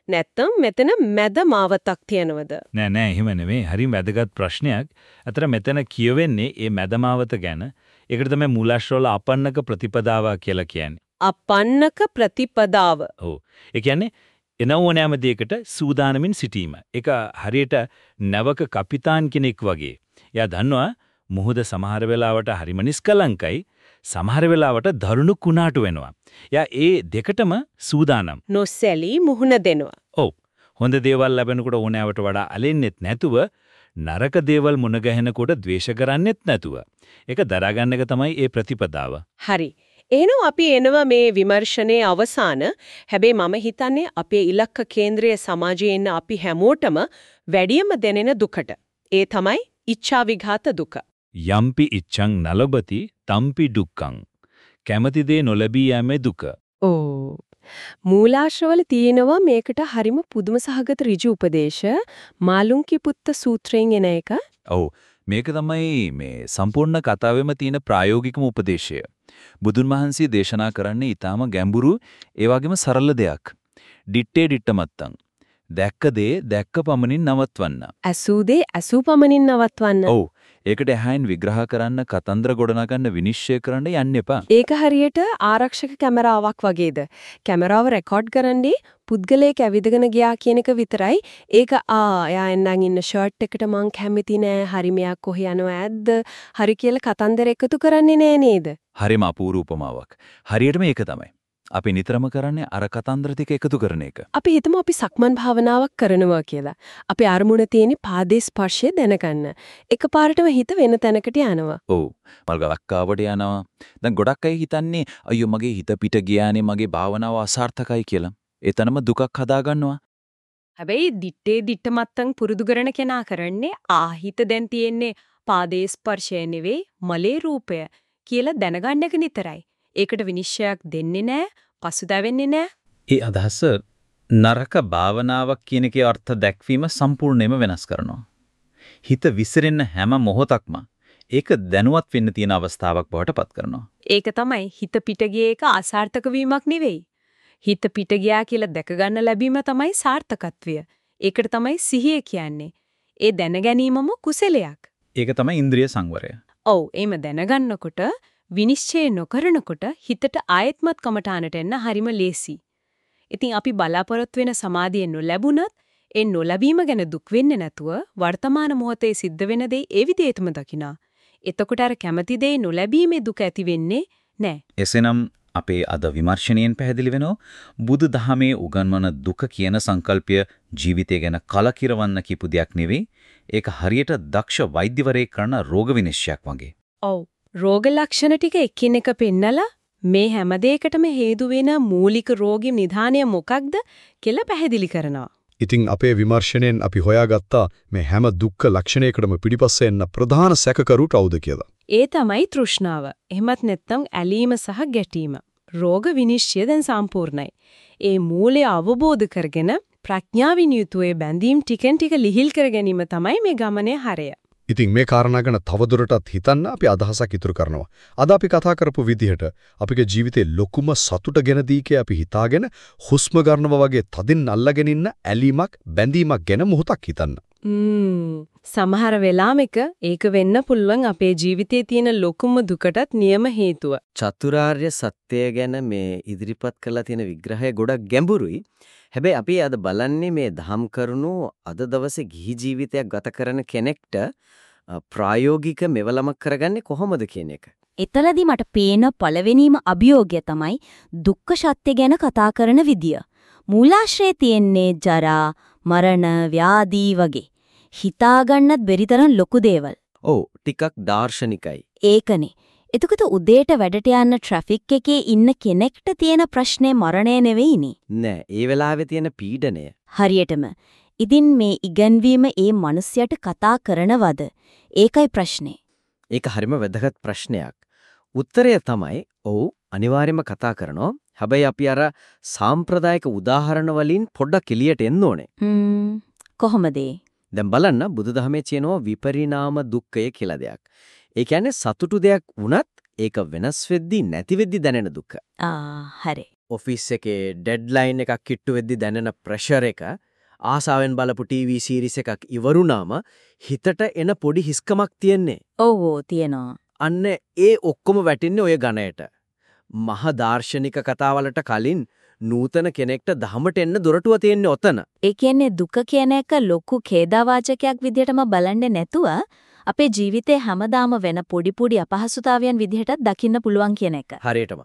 නැත්තම් මෙතන මැද මාවතක් තියනවද? නෑ නෑ එහෙම නෙමෙයි. හරිම වැදගත් ප්‍රශ්නයක්. අතර මෙතන කියවෙන්නේ මේ මැදමාවත ගැන. ඒකට තමයි මූලාශ්‍රවල අපන්නක ප්‍රතිපදාව කියලා කියන්නේ. අපන්නක ප්‍රතිපදාව. ඔව්. ඒ කියන්නේ එන ඕනෑම දෙයකට සූදානමින් සිටීම. ඒක හරියට නැවක කපිතාන් කෙනෙක් වගේ. එයා දන්නවා මුහුද සමහර වෙලාවට හරිම නිස්කලංකයි සමහර වෙලාවට දරුණු කුණාටු වෙනවා. එයා ඒ දෙකටම සූදානම්. නොසැලී මුහුණ දෙනවා. ඔව්. හොඳ දේවල් ලැබෙනකොට ඕනෑවට වඩා අලෙන්නෙත් නැතුව නරක දේවල් මුණ ගැහෙනකොට ද්වේෂ කරන්නෙත් නැතුව. ඒක දරාගන්න එක තමයි ඒ ප්‍රතිපදාව. හරි. එහෙනම් අපි එනවා මේ විමර්ශනයේ අවසාන. හැබැයි මම හිතන්නේ අපේ ඉලක්ක කේන්ද්‍රයේ සමාජයේ ඉන්න අපි හැමෝටම වැඩියම දැනෙන දුකට. ඒ තමයි ඉච්ඡා විඝාත දුක. යම්පි ඉච්ඡං නලබති තම්පි දුක්ඛං. කැමැති දේ නොලැබී යෑමේ දුක. ඕ මූලාශ්‍රවල තියෙනවා මේකට හරිම පුදුම සහගත ඍජු උපදේශ මාළුන්කි පුත්ත සූත්‍රයෙන් එන එක. ඔව් මේක තමයි මේ සම්පූර්ණ කතාවෙම තියෙන ප්‍රායෝගිකම උපදේශය. බුදුන් වහන්සේ දේශනා කරන්නේ ඊටාම ගැඹුරු ඒ වගේම සරල දෙයක්. දිත්තේ දිට්ට මත්තං. දැක්ක දේ දැක්ක පමණින් නවත්වන්න. ඇසූ දේ ඇසූ පමණින් නවත්වන්න. ඔව්. ඒකට එහායින් විග්‍රහ කරන්න කතන්දර ගොඩනගන්න විනිශ්චය කරන්න යන්න එපා. ඒක හරියට ආරක්ෂක කැමරාවක් වගේද. කැමරාව රෙකෝඩ් කරන්නේ පුද්ගලයෙක් ඇවිදගෙන ගියා කියන එක විතරයි. ඒක ආ එයා එන්නම් ඉන්න ෂර්ට් එකට මං කැමති නෑ. හරි මෙයා කොහේ යනවා ඇද්ද? හරි කියලා කතන්දර එකතු කරන්නේ නෑ නේද? හරිම අපූර්ව උපමාවක්. හරියටම ඒක තමයි. අපි නිතරම කරන්නේ අර කතන්දර ටික එකතු කරන එක. අපි හිතමු අපි සක්මන් භාවනාවක් කරනවා කියලා. අපි අරමුණ තියෙන පාදේ ස්පර්ශය දැනගන්න. එකපාරටම හිත වෙන තැනකට යනවා. ඔව්. මල් ගලක් ආවට යනවා. දැන් ගොඩක් අය හිතන්නේ අයියෝ මගේ හිත පිට ගියානේ මගේ භාවනාව අසාර්ථකයි කියලා. එතනම දුකක් හදා ගන්නවා. හැබැයි දිත්තේ දිට්ට මත්තන් පුරුදු කරන කෙනා කරන්නේ ආහිත දැන් තියෙන්නේ පාදේ ස්පර්ශය නෙවෙයි මලේ රූපය කියලා දැනගන්න එක නිතරයි. ඒකට විනිශ්චයක් දෙන්නේ නැහැ, පසුතැවෙන්නේ නැහැ. ඒ අදහස නරක භාවනාවක් කියන එකේ අර්ථ දැක්වීම සම්පූර්ණයෙන්ම වෙනස් කරනවා. හිත විසිරෙන්න හැම මොහොතක්ම ඒක දැනුවත් වෙන්න තියෙන අවස්ථාවක් බවට පත් කරනවා. ඒක තමයි හිත පිට ගිය එක අසාර්ථක වීමක් නෙවෙයි. හිත පිට ගියා කියලා දැක ගන්න ලැබීම තමයි සාර්ථකත්වය. ඒකට තමයි සිහිය කියන්නේ. ඒ දැන ගැනීමම කුසලයක්. ඒක තමයි ඉන්ද්‍රිය සංවරය. ඔව් එimhe දැනගන්නකොට විනිශ්චය නොකරනකොට හිතට ආයත්මත් කමටානට එන්න හරිම ලේසි. ඉතින් අපි බලාපොරොත්තු වෙන සමාධිය නොලැබුණත් ඒ නොලැබීම ගැන දුක් වෙන්නේ නැතුව වර්තමාන මොහොතේ සිද්ධ වෙන දේ ඒ විදිහටම දකිනා. එතකොට අර කැමති දේ නොලැබීමේ දුක ඇති වෙන්නේ නැහැ. එසේනම් අපේ අද විමර්ශනයෙන් පැහැදිලි වෙනවා බුදු දහමේ උගන්වන දුක කියන සංකල්පය ජීවිතය ගැන කලකිරවන්න කියපු දෙයක් නෙවෙයි ඒක හරියට දක්ෂ වෛද්‍යවරයෙක් කරන රෝග විනිශ්චයක් වගේ. ඔව් රෝග ලක්ෂණ ටික එකිනෙක පෙන්නලා මේ හැම දෙයකටම හේතු වෙන මූලික රෝගී නිධානය මොකක්ද කියලා පැහැදිලි කරනවා. ඉතින් අපේ විමර්ශනයෙන් අපි හොයාගත්තා මේ හැම දුක්ඛ ලක්ෂණයකටම පිටිපස්සේ එන්න ප්‍රධාන සැකකරු කවුද කියලා. ඒ තමයි තෘෂ්ණාව. එහෙමත් නැත්නම් ඇලීම සහ ගැටීම. රෝග විනිශ්චය දැන් සම්පූර්ණයි. ඒ මූලය අවබෝධ කරගෙන ප්‍රඥාවින් යුතුව බැඳීම් ටිකෙන් ටික ලිහිල් කර ගැනීම තමයි මේ ගමනේ හරය. ඉතින් මේ කාරණා ගැන තවදුරටත් හිතන්න අපි අදහසක් ඉතුරු කරනවා. අද අපි කතා කරපු විදිහට අපගේ ජීවිතේ ලොකුම සතුට ගැන දීකේ අපි හිතාගෙන හුස්ම ගන්නවා වගේ තදින් අල්ලගෙන ඉන්න ඇලීමක් බැඳීමක් ගැන මොහොතක් හිතන්න. ම්ම් සමහර වෙලාවෙක ඒක වෙන්න පුළුවන් අපේ ජීවිතයේ තියෙන ලොකුම දුකටත් නියම හේතුව. චතුරාර්ය සත්‍යය ගැන මේ ඉදිරිපත් කළා තියෙන විග්‍රහය ගොඩක් ගැඹුරුයි. හැබැයි අපි අද බලන්නේ මේ දහම් කරුණු අද දවසේ ගිහි ජීවිතයක් ගත කරන කෙනෙක්ට ප්‍රායෝගික මෙවලමක් කරගන්නේ කොහොමද කියන එක. එතලදී මට පේන පළවෙනිම අභියෝගය තමයි දුක්ඛ සත්‍ය ගැන කතා කරන විදිය. මූලාශ්‍රයේ තියෙන්නේ ජරා, මරණ, ව්‍යාධි වගේ. හිතාගන්නත් බැරි තරම් ලොකු දේවල්. ඔව්, ටිකක් දාර්ශනිකයි. ඒකනේ. එතකොට උදේට වැඩට යන්න ට්‍රැෆික් එකේ ඉන්න කෙනෙක්ට තියෙන ප්‍රශ්නේ මරණය නෙවෙයිනේ. නෑ, ඒ වෙලාවේ තියෙන පීඩනය. හරියටම. ඉතින් මේ ඉගන්වීම ඒ මිනිස්යාට කතා කරනවද? ඒකයි ප්‍රශ්නේ. ඒක හරිම වැදගත් ප්‍රශ්නයක්. උත්තරය තමයි ඔව් අනිවාර්යයෙන්ම කතා කරනවා. හැබැයි අපි අර සාම්ප්‍රදායික උදාහරණ වලින් පොඩ්ඩක් එළියට එන්න ඕනේ. හ්ම් කොහොමද දැන් බලන්න බුදුදහමේ කියනවා විපරිණාම දුක්ඛය කියලා දෙයක්. ඒ කියන්නේ සතුටු දෙයක් වුණත් ඒක වෙනස් වෙද්දී නැති වෙද්දී දැනෙන දුක. ආ හරි. ඔෆිස් එකේ ඩෙඩ්ලයින් එකක් කිට්ටු වෙද්දී දැනෙන ප්‍රෙෂර් එක ආසාවෙන් බලපු ටීවී සීරීස් එකක් ඉවරුනාම හිතට එන පොඩි හිස්කමක් තියෙන්නේ. ඔව් තියෙනවා. අන්න ඒ ඔක්කොම වැටින්නේ ඔය ගණයට. මහ දාර්ශනික කතාවලට කලින් නූතන කෙනෙක්ට දහමට එන්න දොරටුව තියෙන්නේ ඔතන. ඒ කියන්නේ දුක කියන එක ලොකු ඛේදාවාචකයක් විදිහටම බලන්නේ නැතුව අපේ ජීවිතේ හැමදාම වෙන පොඩි පොඩි අපහසුතාවයන් විදිහටත් දකින්න පුළුවන් කියන එක. හරියටම.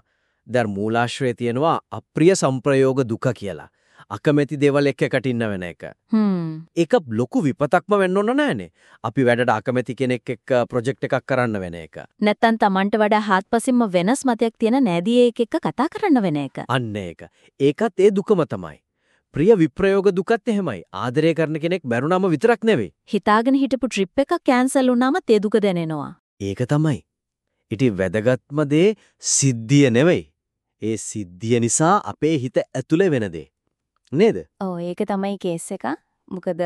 දැන් මූලාශ්‍රයේ තියෙනවා අප්‍රිය සංප්‍රයෝග දුක කියලා. අකමැති දේවල් එක්ක එකට ඉන්න වෙන එක. හ්ම්. ඒක ලොකු විපතක්ම වෙන්න ඕන නෑනේ. අපි වැඩට අකමැති කෙනෙක් එක්ක ප්‍රොජෙක්ට් එකක් කරන්න වෙන එක. නැත්තම් Tamanට වඩා හාත්පසින්ම වෙනස් මතයක් තියෙන නෑදියෙක් එක්ක කතා කරන්න වෙන එක. අන්න ඒක. ඒකත් ඒ දුකම තමයි. ප්‍රිය විප්‍රයෝග දුකත් එහෙමයි. ආදරය කරන කෙනෙක් මැරුණාම විතරක් නෙවෙයි. හිතාගෙන හිටපු ට්‍රිප් එකක් කැන්සල් වුණාම තේ දුක දැනෙනවා. ඒක තමයි. ඉතින් වැදගත්ම දේ සිද්ධිය නෙවෙයි. ඒ සිද්ධිය නිසා අපේ හිත ඇතුලේ වෙන දේ. නේද? ඔව් ඒක තමයි කේස් එක. මොකද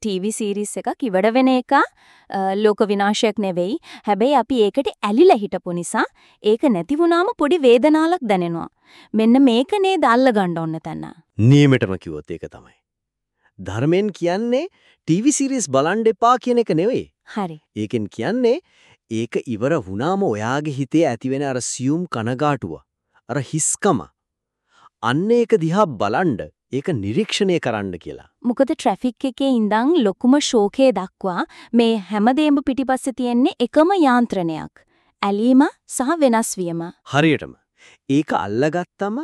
ටීවී සීරීස් එකක් ඉවඩ වෙන එක ලෝක විනාශයක් නෙවෙයි. හැබැයි අපි ඒකට ඇලිලා හිටපු නිසා ඒක නැති වුණාම පොඩි වේදනාවක් දැනෙනවා. මෙන්න මේක නේද අල්ල ගන්න ඕන තැන. නියමෙටම කිව්වොත් ඒක තමයි. ධර්මයෙන් කියන්නේ ටීවී සීරීස් බලන් දෙපා කියන එක නෙවෙයි. හරි. ඒකෙන් කියන්නේ ඒක ඉවර වුණාම ඔයාගේ හිතේ ඇතිවෙන අර සියුම් කනගාටුව, අර හිස්කම. අන්න ඒක දිහා බලන්ඩ ඒක නිරීක්ෂණය කරන්න කියලා. මොකද ට්‍රැෆික් එකේ ඉඳන් ලොකුම ශෝකයේ දක්වා මේ හැමදේම පිටිපස්සේ තියෙන්නේ එකම යාන්ත්‍රණයක්. ඇලීම සහ වෙනස් වීම. හරියටම. ඒක අල්ලගත්තම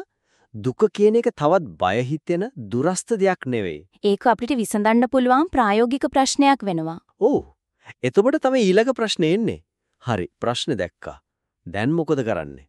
දුක කියන එක තවත් බය හිතෙන දුරස්ත දෙයක් නෙවෙයි. ඒක අපිට විසඳන්න පුළුවන් ප්‍රායෝගික ප්‍රශ්නයක් වෙනවා. ඔව්. එතකොට තමයි ඊළඟ ප්‍රශ්නේ එන්නේ. හරි ප්‍රශ්නේ දැක්කා. දැන් මොකද කරන්නේ?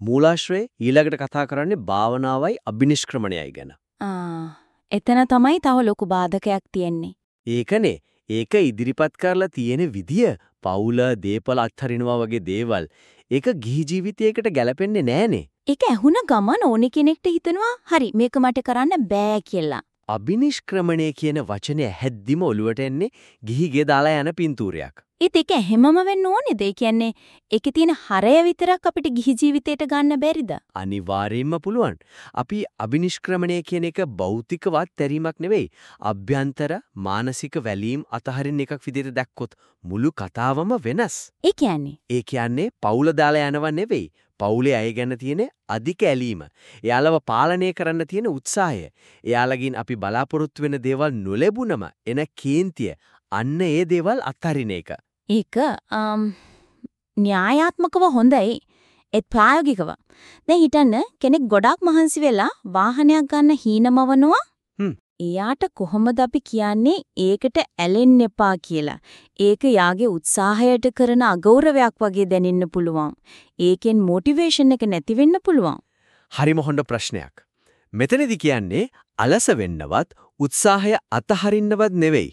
මූලාශ්‍රයේ ඊළඟට කතා කරන්නේ භාවනාවයි අබිනිෂ්ක්‍රමණයයි ගැන. එතන තමයි තව ලොකු බාධකයක් තියෙන්නේ. ඒකනේ ඒක ඉදිරිපත් කරලා තියෙන විදිය පවුල දීපල අත්හරිනවා වගේ දේවල් ඒක ගිහි ජීවිතයකට ගැලපෙන්නේ නෑනේ. ඒක ඇහුණ ගමන් ඕනේ කෙනෙක්ට හිතනවා හරි මේක මට කරන්න බෑ කියලා. අබිනිෂ්ක්‍රමණය කියන වචනය හැද්දිම ඔලුවට එන්නේ ගිහිගේ දාලා යන පින්තූරයක්. ඒත් ඒක එහෙමම වෙන්න ඕනේද? ඒ කියන්නේ ඒකේ තියෙන හරය විතරක් අපිට ගිහි ජීවිතයට ගන්න බැරිද? අනිවාර්යයෙන්ම පුළුවන්. අපි අබිනිෂ්ක්‍රමණය කියන එක භෞතිකවත් තැරීමක් නෙවෙයි. අභ්‍යන්තර මානසික වැලීම් අතහරින එකක් විදිහට දැක්කොත් මුළු කතාවම වෙනස්. ඒ කියන්නේ ඒ කියන්නේ පවුල දාලා යනව නෙවෙයි. පවුලේ අය ගැන තියෙන අධික ඇලීම. එයාලව පාලනය කරන්න තියෙන උත්සාහය. එයාලගින් අපි බලාපොරොත්තු වෙන දේවල් නොලැබුණම එන කේන්තිය. අන්න ඒ දේවල් අත්හරින එක. ඒක න්‍යායාත්මකව හොඳයි. ඒත් ප්‍රායෝගිකව. දැන් හිතන්න කෙනෙක් ගොඩාක් මහන්සි වෙලා වාහනයක් ගන්න හීනමවනවා. එයාට කොහොමද අපි කියන්නේ ඒකට ඇලෙන්න එපා කියලා. ඒක යාගේ උත්සාහයට කරන අගෞරවයක් වගේ දැනෙන්න පුළුවන්. ඒකෙන් මොටිවේෂන් එක නැති වෙන්න පුළුවන්. හරිම හොඳ ප්‍රශ්නයක්. මෙතනදි කියන්නේ අලස වෙන්නවත් උත්සාහය අතහරින්නවත් නෙවෙයි.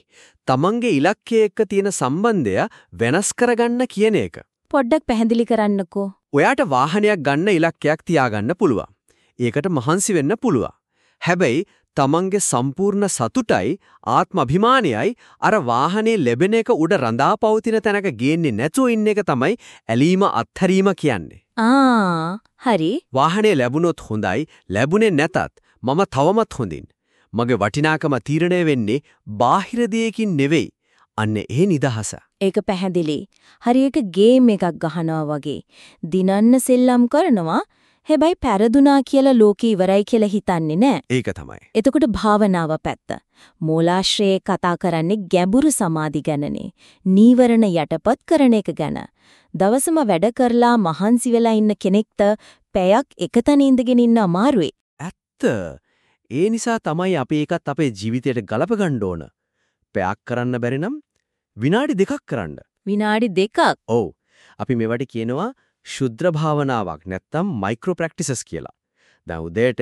තමන්ගේ ඉලක්කය එක්ක තියෙන සම්බන්ධය වෙනස් කරගන්න කියන එක. පොඩ්ඩක් පැහැදිලි කරන්නකෝ. ඔයාට වාහනයක් ගන්න ඉලක්කයක් තියාගන්න පුළුවන්. ඒකට මහන්සි වෙන්න පුළුවන්. හැබැයි තමන්ගේ සම්පූර්ණ සතුටයි ආත්ම අභිමානයයි අර වාහනේ ලැබෙන එක උඩ රඳා පවතින තැනක ගේන්නේ නැතුව ඉන්න එක තමයි ඇලීම අත්හැරීම කියන්නේ. ආ හරි. වාහනේ ලැබුණොත් හොඳයි ලැබුණේ නැතත් මම තවමත් හොඳින්. මගේ වටිනාකම තීරණය වෙන්නේ බාහිර දෙයකින් නෙවෙයි. අන්න ඒ නිදහස. ඒක පැහැදිලි. හරි එක ගේම් එකක් ගහනවා වගේ. දිනන්න සෙල්ලම් කරනවා. හැබැයි පෙරදුනා කියලා ලෝකේ ඉවරයි කියලා හිතන්නේ නෑ. ඒක තමයි. එතකොට භාවනාව පැත්ත. මූලාශ්‍රයේ කතා කරන්නේ ගැඹුරු සමාධි ගැනනේ. නීවරණ යටපත් කරන එක ගැන. දවසම වැඩ කරලා මහන්සි වෙලා ඉන්න කෙනෙක්ට පැයක් එකතන ඉඳගෙන ඉන්න අමාරුයි. ඇත්ත. ඒ නිසා තමයි අපි ඒකත් අපේ ජීවිතයට ගලප ගන්න ඕන. පැයක් කරන්න බැරි නම් විනාඩි දෙකක් කරන්න. විනාඩි දෙකක්. ඔව්. අපි මේවට කියනවා ශුද්‍ර භාවනාවක් නැත්තම් මයික්‍රෝ ප්‍රැක්ටිසස් කියලා. දැන් උදේට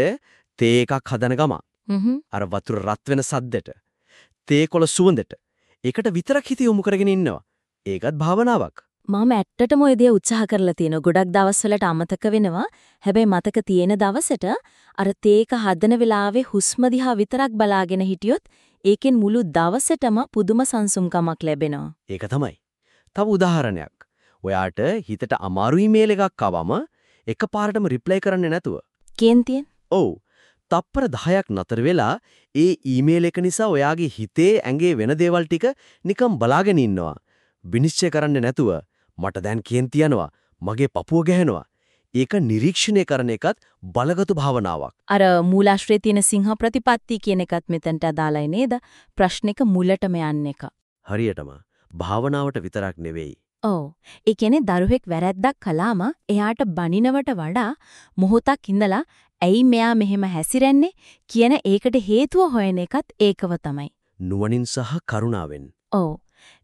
තේ එකක් හදන ගම. අර වතුර රත් වෙන සද්දෙට. තේ කොළ සුවඳට. ඒකට විතරක් හිත යොමු කරගෙන ඉන්නවා. ඒකත් භාවනාවක්. මම ඇත්තටම ඔය දේ උත්සාහ කරලා තියෙනවා. ගොඩක් දවස්වලට අමතක වෙනවා. හැබැයි මතක තියෙන දවසට අර තේක හදන වෙලාවේ හුස්ම දිහා විතරක් බලාගෙන හිටියොත් ඒකෙන් මුළු දවසටම පුදුම සංසුම්කමක් ලැබෙනවා. ඒක තමයි. තව උදාහරණයක්. ඔයාට හිතට අමාරු ඊමේල් එකක් ආවම එකපාරටම රිප්ලයි කරන්නේ නැතුව. කේන්තියෙන්? ඔව්. තප්පර 10ක් නතර වෙලා ඒ ඊමේල් එක නිසා ඔයාගේ හිතේ ඇඟේ වෙන දේවල් ටික නිකන් බලාගෙන ඉන්නවා. විනිශ්චය කරන්නේ නැතුව මට දැන් කේන්ති යනවා. මගේ පපුව ගැහෙනවා. ඒක නිරීක්ෂණය කරන එකත් බලගතු භාවනාවක්. අර මූලාශ්‍රයේ තියෙන සිංහ ප්‍රතිපත්ති කියන එකත් මෙතනට අදාළයි නේද? ප්‍රශ්නික මුලටම යන්න එක. හරියටම භාවනාවට විතරක් නෙවෙයි ඔව්. ඒ කියන්නේ දරුවෙක් වැරැද්දක් කළාම එයාට බනිනවට වඩා මොහොතක් ඉඳලා ඇයි මෙයා මෙහෙම හැසිරෙන්නේ කියන ඒකට හේතුව හොයන එකත් ඒකව තමයි. නුවණින් සහ කරුණාවෙන්. ඔව්.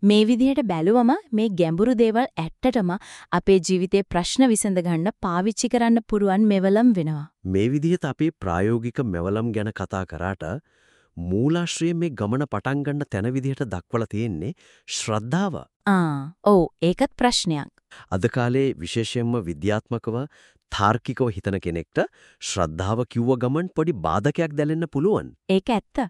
මේ විදිහට බැලුවම මේ ගැඹුරු දේවල් ඇත්තටම අපේ ජීවිතේ ප්‍රශ්න විසඳ ගන්න පාවිච්චි කරන්න පුරුවන් මෙවලම් වෙනවා. මේ විදිහට අපි ප්‍රායෝගික මෙවලම් ගැන කතා කරාට මූලාශ්‍රයේ මේ ගමන පටන් ගන්න තැන විදිහට දක්වලා තියෙන්නේ ශ්‍රද්ධාව. ආ ඔව් ඒකත් ප්‍රශ්නයක්. අද කාලේ විශේෂයෙන්ම විද්‍යාත්මකව තාර්කිකව හිතන කෙනෙක්ට ශ්‍රද්ධාව කිව්ව ගමන් පොඩි බාධකයක් දැනෙන්න පුළුවන්. ඒක ඇත්ත.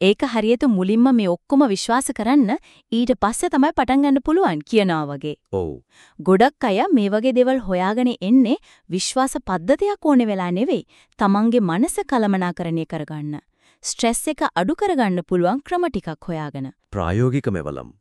ඒක හරියට මුලින්ම මේ ඔක්කොම විශ්වාස කරන්න ඊට පස්සේ තමයි පටන් ගන්න පුළුවන් කියනවා වගේ. ඔව්. ගොඩක් අය මේ වගේ දේවල් හොයාගෙන එන්නේ විශ්වාස පද්ධතියක් ඕනේ වෙලා නෙවෙයි. තමන්ගේ මනස කලමනාකරණය කරගන්න. ස්ට්‍රෙස් එක අඩු කරගන්න පුළුවන් ක්‍රම ටිකක් හොයාගෙන. ප්‍රායෝගික මෙවලම්.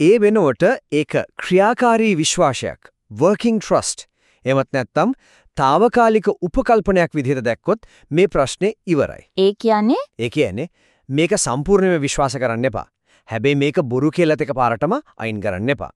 ඒ වෙනුවට ඒක ක්‍රියාකාරී විශ්වාසයක් working trust එමත් නැත්නම් తాවකාලික උපකල්පනයක් විදිහට දැක්කොත් මේ ප්‍රශ්නේ ඉවරයි. ඒ කියන්නේ ඒ කියන්නේ මේක සම්පූර්ණයෙන්ම විශ්වාස කරන්න එපා. හැබැයි මේක බොරු කියලාත් එකපාරටම අයින් කරන්න එපා.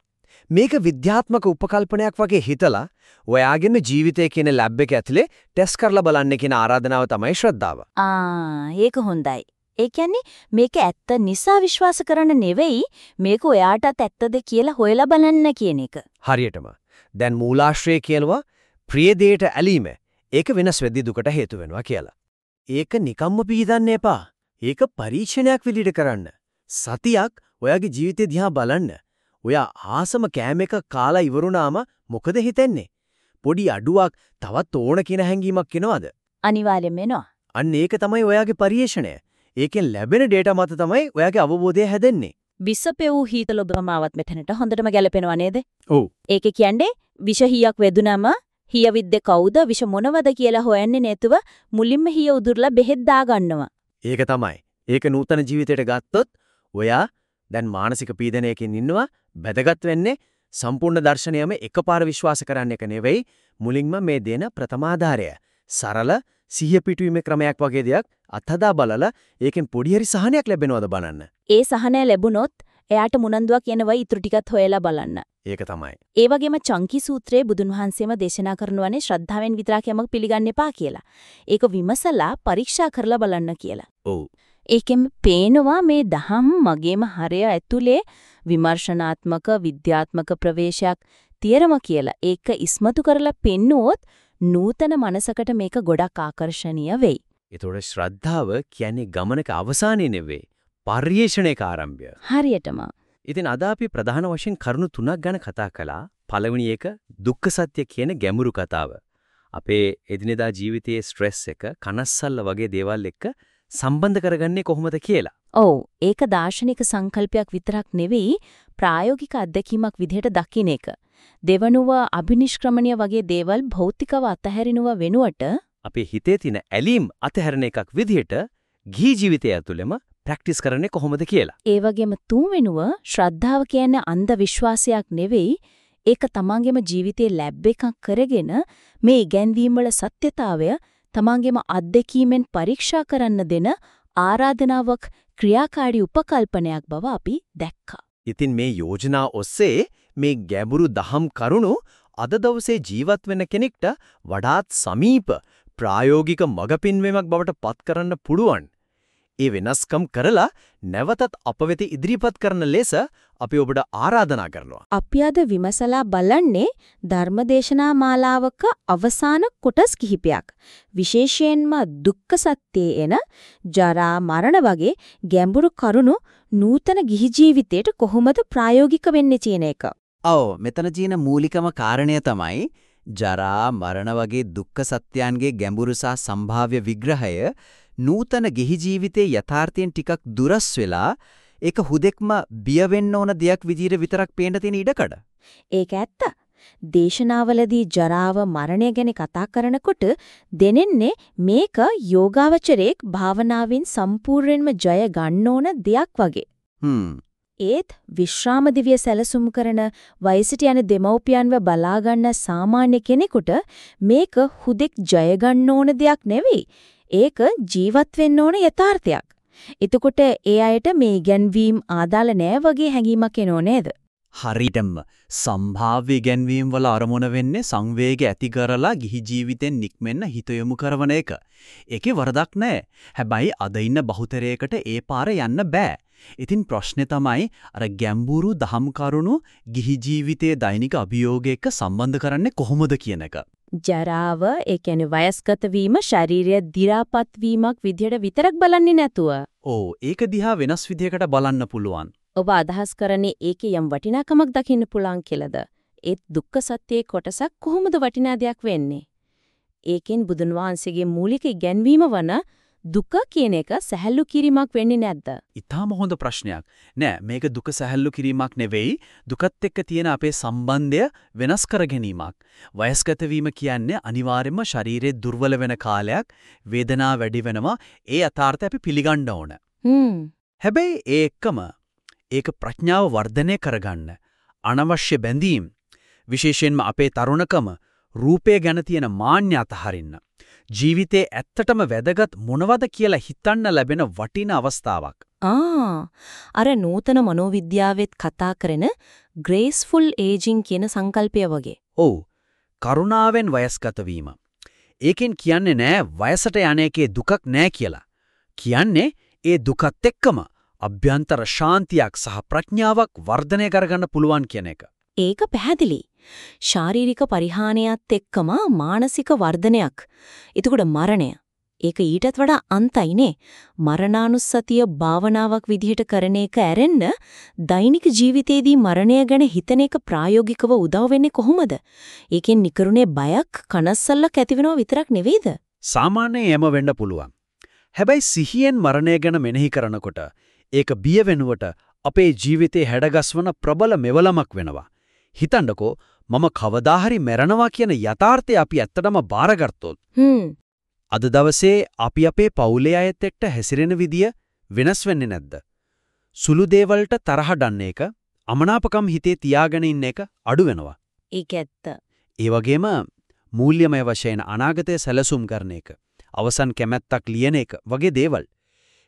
මේක විද්‍යාත්මක උපකල්පනයක් වගේ හිතලා ඔයාගෙන ජීවිතය කියන ලැබ් එක ඇතුලේ ටෙස්ට් කරලා බලන්න කියන ආරාධනාව තමයි ශ්‍රද්ධාව. ආ ඒක හොඳයි. ඒ කියන්නේ මේක ඇත්ත නිසා විශ්වාස කරන්න නෙවෙයි මේක ඔයාටත් ඇත්තද කියලා හොයලා බලන්න කියන එක. හරියටම. දැන් මූලාශ්‍රය කියනවා ප්‍රිය දෙයට ඇලීම. ඒක වෙනස් වෙද්දී දුකට හේතු වෙනවා කියලා. ඒක නිකම්ම පීදන්න එපා. ඒක පරීක්ෂණයක් විදිහට කරන්න. සතියක් ඔයාගේ ජීවිතය දිහා බලන්න. ඔයා ආසම කෑම එක කාලා ඉවරුනාම මොකද හිතෙන්නේ? පොඩි අඩුවක් තවත් ඕන කියන හැඟීමක් එනවද? අනිවාර්යයෙන්ම එනවා. අන්න ඒක තමයි ඔයාගේ පරිේශණය. ඒකෙන් ලැබෙන ඩේටා මත තමයි ඔයාගේ අවබෝධය හැදෙන්නේ. විසපෙව් හීතල උපමාවත් මෙතනට හොඳටම ගැලපෙනවා නේද? ඔව්. ඒකේ කියන්නේ විෂ හීයක් වෙදුනම හිය විද්ද කවුද විෂ මොනවද කියලා හොයන්නේ නැතුව මුලින්ම හිය උදුරලා බෙහෙත් දාගන්නවා. ඒක තමයි. ඒක නූතන ජීවිතයට ගත්තොත් ඔයා දැන් මානසික පීඩනයකින් ඉන්නවා වැදගත් වෙන්නේ සම්පූර්ණ දර්ශනයම එකපාර විශ්වාස කරන්න එක නෙවෙයි මුලින්ම මේ දෙන ප්‍රථමාධාරය. සරල සිහිය පිටුවීමේ ක්‍රමයක් වගේ දෙයක් අත්හදා බලලා ඒකෙන් පොඩි හරි සහනයක් ලැබෙනවද බලන්න. ඒ සහනය ලැබුණොත් එයාට මොනන්දුවක් යනවා ඊටු ටිකත් හොයලා බලන්න. ඒක තමයි. ඒ වගේම චංකි සූත්‍රයේ බුදුන් වහන්සේම දේශනා කරනවානේ ශ්‍රද්ධාවෙන් විතරක් යමක් පිළිගන්න එපා කියලා. ඒක විමසලා පරීක්ෂා කරලා බලන්න කියලා. ඔව්. ඒකෙන් පේනවා මේ දහම් මගේම හරය ඇතුලේ විමර්ශනාත්මක විද්‍යාත්මක ප්‍රවේශයක් තියරම කියලා. ඒක ඉස්මතු කරලා පෙන්නුවොත් නූතන මනසකට මේක ගොඩක් ආකර්ෂණීය වෙයි. ඒතකොට ශ්‍රද්ධාව කියන්නේ ගමනක අවසානය නෙවෙයි පරිේශණයක ආරම්භය. හරියටම. ඉතින් අද අපි ප්‍රධාන වශයෙන් කරුණු තුනක් ගැන කතා කළා. පළවෙනි එක දුක්ඛ සත්‍ය කියන ගැඹුරු කතාව. අපේ එදිනෙදා ජීවිතයේ ස්ට්‍රෙස් එක, කනස්සල්ල වගේ දේවල් එක්ක සම්බන්ධ කරගන්නේ කොහොමද කියලා. ඔව් ඒක දාර්ශනික සංකල්පයක් විතරක් නෙවෙයි ප්‍රායෝගික අත්දැකීමක් විදිහට දකින්න එක. දෙවනුව අභිනිෂ්ක්‍රමණීය වගේ දේවල් භෞතිකව අතහැරිනුව වෙනුවට අපේ හිතේ තියෙන ඇලීම් අතහැරන එකක් විදිහට ගිහි ජීවිතය ඇතුළෙම ප්‍රැක්ටිස් කරන්නේ කොහොමද කියලා. ඒ වගේම තුන්වෙනුව ශ්‍රද්ධාව කියන්නේ අන්ධ විශ්වාසයක් නෙවෙයි ඒක තමන්ගේම ජීවිතේ ලැබ් එකක් කරගෙන මේ ඉගැන්වීම් වල සත්‍යතාවය තමන්ගේම අත්දැකීමෙන් පරීක්ෂා කරන්න දෙන ආරාධනාවක් ක්‍රියාකාරී උපකල්පනයක් බව අපි දැක්කා. ඉතින් මේ යෝජනා ඔස්සේ මේ ගැඹුරු දහම් කරුණු අද දවසේ ජීවත් වෙන කෙනෙක්ට වඩාත් සමීප ප්‍රායෝගික මඟ පින්වීමක් බවට පත් කරන්න පුළුවන්. ඒ වෙනස්කම් කරලා නැවතත් අප වෙත ඉදිරිපත් කරන ලෙස අපි ඔබට ආරාධනා කරනවා. අපි අද විමසලා බලන්නේ ධර්මදේශනා මාලාවක අවසාන කොටස් කිහිපයක්. විශේෂයෙන්ම දුක්ඛ සත්‍යයේ එන ජරා මරණ වගේ ගැඹුරු කරුණු නූතන ගිහි ජීවිතයට කොහොමද ප්‍රායෝගික වෙන්නේ කියන එක. ඔව් මෙතන තියෙන මූලිකම කාරණය තමයි ජරා මරණ වගේ දුක්ඛ සත්‍යයන්ගේ ගැඹුරු සහ සම්භාව්‍ය විග්‍රහය නූතන ගිහි ජීවිතයේ යථාර්ථයෙන් ටිකක් දුරස් වෙලා ඒක හුදෙක්ම බිය වෙන්න ඕන දෙයක් විදිහට විතරක් පේන්න තියෙන ඉඩකඩ. ඒක ඇත්ත. දේශනාවලදී ජරාව මරණය ගැන කතා කරනකොට දෙනෙන්නේ මේක යෝගාවචරයේක් භාවනාවෙන් සම්පූර්ණයෙන්ම ජය ගන්න ඕන දෙයක් වගේ. හ්ම්. ඒත් විශ්‍රාම දිව්‍ය සැලසුම් කරන වයසට යන දෙමව්පියන්ව බලා ගන්න සාමාන්‍ය කෙනෙකුට මේක හුදෙක් ජය ගන්න ඕන දෙයක් නෙවෙයි. ඒක ජීවත් වෙන්න ඕන යථාර්ථයක්. එතකොට ඒ අයට මේ ගැන්වීම් ආදාළ නෑ වගේ හැඟීමක් එනෝ නේද? හරියටම සම්භාව්‍ය ගැන්වීම් වල අරමුණ වෙන්නේ සංවේගය ඇති කරලා ගිහි ජීවිතෙන් නික්මෙන්න හිත යොමු කරන එක. ඒකේ වරදක් නැහැ. හැබැයි අද ඉන්න බහුතරයකට ඒ පාර යන්න බෑ. ඉතින් ප්‍රශ්නේ තමයි අර ගැඹුරු දහම් කරුණු ගිහි ජීවිතයේ දෛනික අභියෝග එක්ක සම්බන්ධ කරන්නේ කොහොමද කියන එක. ජරාව ඒ කියන්නේ වයස්ගත වීම ශාරීරිය දි รา පත් වීමක් විදියට විතරක් බලන්නේ නැතුව ඕ ඒක දිහා වෙනස් විදියකට බලන්න පුළුවන්. ඔබ අදහස් කරන්නේ ඒකේ යම් වටිනාකමක් දකින්න පුළුවන් කියලාද? ඒත් දුක්ඛ සත්‍යයේ කොටසක් කොහොමද වටිනා දෙයක් වෙන්නේ? ඒකෙන් බුදුන් වහන්සේගේ මූලික ඉගැන්වීම වන දුක කියන එක සැහැල්ලු කිරීමක් වෙන්නේ නැද්ද? ඊටාම හොඳ ප්‍රශ්නයක්. නෑ මේක දුක සැහැල්ලු කිරීමක් නෙවෙයි දුකත් එක්ක තියෙන අපේ සම්බන්ධය වෙනස් කර ගැනීමක්. වයස්ගත වීම කියන්නේ අනිවාර්යයෙන්ම ශරීරයේ දුර්වල වෙන කාලයක් වේදනාව වැඩි වෙනවා ඒ යථාර්ථය අපි පිළිගන්න ඕන. හැබැයි ඒ එක්කම ඒක ප්‍රඥාව වර්ධනය කරගන්න අනවශ්‍ය බැඳීම් විශේෂයෙන්ම අපේ තරුණකම රූපය ගැන තියෙන මාන්‍ය අතහරින්න ජීවිතේ ඇත්තටම වැදගත් මොනවද කියලා හිතන්න ලැබෙන වටින අවස්ථාවක්. ආ අර නූතන මනෝවිද්‍යාවෙත් කතා කරන graceful aging කියන සංකල්පය වගේ. ඔව්. කරුණාවෙන් වයස්ගත වීම. ඒකෙන් කියන්නේ නෑ වයසට යන එකේ දුකක් නෑ කියලා. කියන්නේ ඒ දුකත් එක්කම අභ්‍යන්තර ශාන්තියක් සහ ප්‍රඥාවක් වර්ධනය කරගන්න පුළුවන් කියන එක. ඒක පැහැදිලි. ශාරීරික පරිහානියත් එක්කම මානසික වර්ධනයක්. එතකොට මරණය. ඒක ඊටත් වඩා අන්තයිනේ. මරණානුස්සතිය භාවනාවක් විදිහට කරන එක ඇරෙන්න දෛනික ජීවිතේදී මරණය ගැන හිතන එක ප්‍රායෝගිකව උදව් වෙන්නේ කොහොමද? ඒකෙන් නිකරුණේ බයක් කනස්සල්ලක් ඇති වෙනව විතරක් නෙවෙයිද? සාමාන්‍යයෙන් එම වෙන්න පුළුවන්. හැබැයි සිහියෙන් මරණය ගැන මෙනෙහි කරනකොට ඒක බිය වෙනුවට අපේ ජීවිතේ හැඩගස්වන ප්‍රබල මෙවලමක් වෙනවා. හිතන්නකෝ මම කවදාහරි මැරනවා කියන යථාර්ථය අපි ඇත්තටම බාරගත්තොත් අද දවසේ අපි අපේ පවුලේ අයත් එක්ක හැසිරෙන විදිය වෙනස් වෙන්නේ නැද්ද? සුළු දේවල්ට තරහ ගන්න එක, අමනාපකම් හිතේ තියාගෙන ඉන්න එක අඩු වෙනවා. ඒක ඇත්ත. ඒ වගේම මූල්‍යමය වශයෙන් අනාගතය සැලසුම් කරන එක, අවසන් කැමැත්තක් ලියන එක වගේ දේවල්.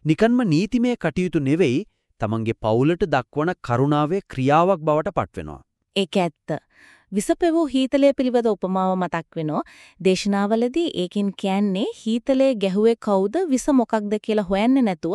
නිකන්ම නීතිමය කටයුතු නෙවෙයි තමන්ගේ පවුලට දක්වන කරුණාවේ ක්‍රියාවක් බවට පත්වෙනවා. ඒක ඇත්ත. විසපෙවූ හීතලය පිළිබඳ උපමාව මතක් වෙනවා. දේශනාවලදී ඒකින් කියන්නේ හීතලේ ගැහුවේ කවුද විස මොකක්ද කියලා හොයන්නේ නැතුව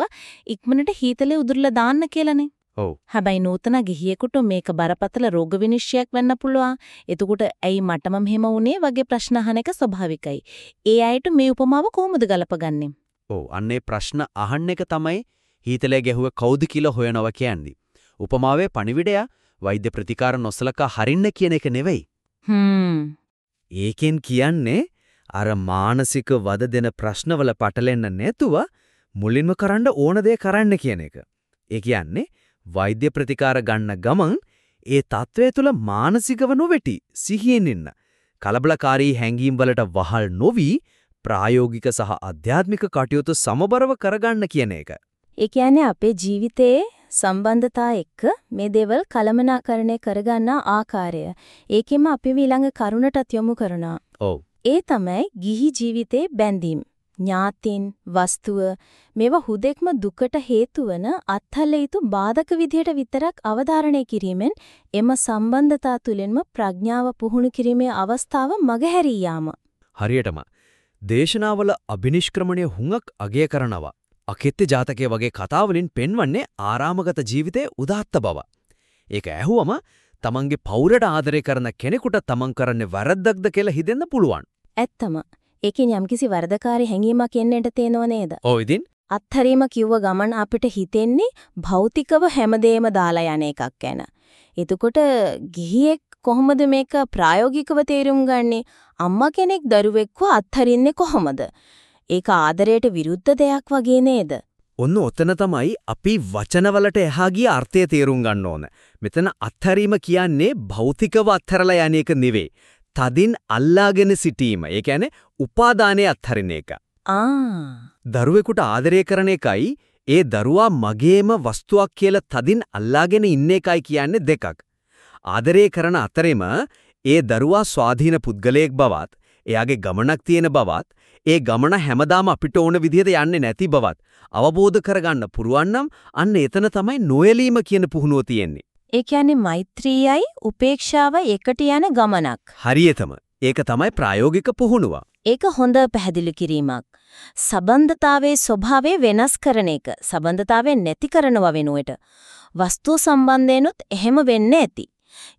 ඉක්මනට හීතලේ උදුරලා දාන්න කියලානේ. ඔව්. හැබැයි නූතන ගිහියෙකුට මේක බරපතල රෝග විනිශ්චයක් වෙන්න පුළුවන්. එතකොට ඇයි මටම මෙහෙම වුනේ වගේ ප්‍රශ්න අහන එක ස්වභාවිකයි. ඒ අයට මේ උපමාව කොහොමද ගලපගන්නේ? ඔව් අන්නේ ප්‍රශ්න අහන්න එක තමයි හීතලේ ගැහුවේ කවුද කියලා හොයනවා කියන්නේ. උපමාවේ පණිවිඩය වෛද්‍ය ප්‍රතිකාර නොසලකා හරින්න කියන එක නෙවෙයි. හ්ම්. ඒකෙන් කියන්නේ අර මානසික වද දෙන ප්‍රශ්නවල පටලෙන්න නැතුව මුලින්ම කරන්න ඕන දේ කරන්න කියන එක. ඒ කියන්නේ වෛද්‍ය ප්‍රතිකාර ගන්න ගමන් ඒ తත්වය තුල මානසිකව නොවැටි සිහියෙන් ඉන්න. කලබලකාරී හැඟීම් වලට වහල් නොවි ප්‍රායෝගික සහ අධ්‍යාත්මික කටයුතු සමබරව කරගන්න කියන එක. ඒ කියන්නේ අපේ ජීවිතයේ සම්බන්ධතා එක්ක මේ දේවල් කළමනාකරණය කරගන්න ආකාරය. ඒකෙම අපි ඊළඟ කරුණටත් යොමු කරනවා. ඔව්. ඒ තමයි ගිහි ජීවිතේ බැඳීම්. ඥාතින් වස්තුව මේවා හුදෙක්ම දුකට හේතු වන අත්හල යුතු බාධක විදියට විතරක් අවධාරණය කිරීමෙන් එම සම්බන්ධතා තුලින්ම ප්‍රඥාව පුහුණු කිරීමේ අවස්ථාව මගහැරී යාම. හරියටම දේශනාවල අබිනිෂ්ක්‍රමණය හුඟක් අගය කරනවා. අකෙත්ති ජාතකයේ වගේ කතාවලින් පෙන්වන්නේ ආරාමගත ජීවිතයේ උදාත්ත බව. ඒක ඇහුවම තමන්ගේ පවුරට ආදරය කරන කෙනෙකුට තමන් කරන්නේ වැරද්දක්ද කියලා හිතෙන්න පුළුවන්. ඇත්තම. ඒකෙන් යම්කිසි වරදකාරී හැඟීමක් එන්නට තේනව නේද? ඔව් ඉතින් අත්හැරීම කිව්ව ගමන් අපිට හිතෙන්නේ භෞතිකව හැමදේම දාලා යන එකක් ගැන. එතකොට ගිහියෙක් කොහොමද මේක ප්‍රායෝගිකව තේරුම් ගන්නේ? අම්මා කෙනෙක් දරුවෙක්ව අත්හරින්නේ කොහොමද? ඒක ආදරයට විරුද්ධ දෙයක් වගේ නේද? ඔන්න ඔතන තමයි අපි වචනවලට එහා ගිය අර්ථය තේරුම් ගන්න ඕන. මෙතන අත්හැරීම කියන්නේ භෞතිකව අත්හැරලා යන එක නෙවෙයි. තදින් අල්ලාගෙන සිටීම. ඒ කියන්නේ උපාදානයේ අත්හරින එක. ආ. දරුවෙකුට ආදරය කරන එකයි ඒ දරුවා මගේම වස්තුවක් කියලා තදින් අල්ලාගෙන ඉන්න එකයි කියන්නේ දෙකක්. ආදරය කරන අතරෙම ඒ දරුවා ස්වාධීන පුද්ගලයෙක් බවත්, එයාගේ ගමනක් තියෙන බවත්, ඒ ගමන හැමදාම අපිට ඕන විදිහට යන්නේ නැති බවත් අවබෝධ කරගන්න පුරුවන් නම් අන්න එතන තමයි නොයලීම කියන පුහුණුව තියෙන්නේ. ඒ කියන්නේ මෛත්‍රියයි උපේක්ෂාව එකට යන ගමනක්. හරියටම. ඒක තමයි ප්‍රායෝගික පුහුණුව. ඒක හොඳ පැහැදිලි කිරීමක්. සබන්ධතාවයේ ස්වභාවය වෙනස් කරන එක. සබන්ධතාවය නැති කරනව වෙනුවට. වස්තු සම්බන්ධයෙන්ුත් එහෙම වෙන්නේ ඇති.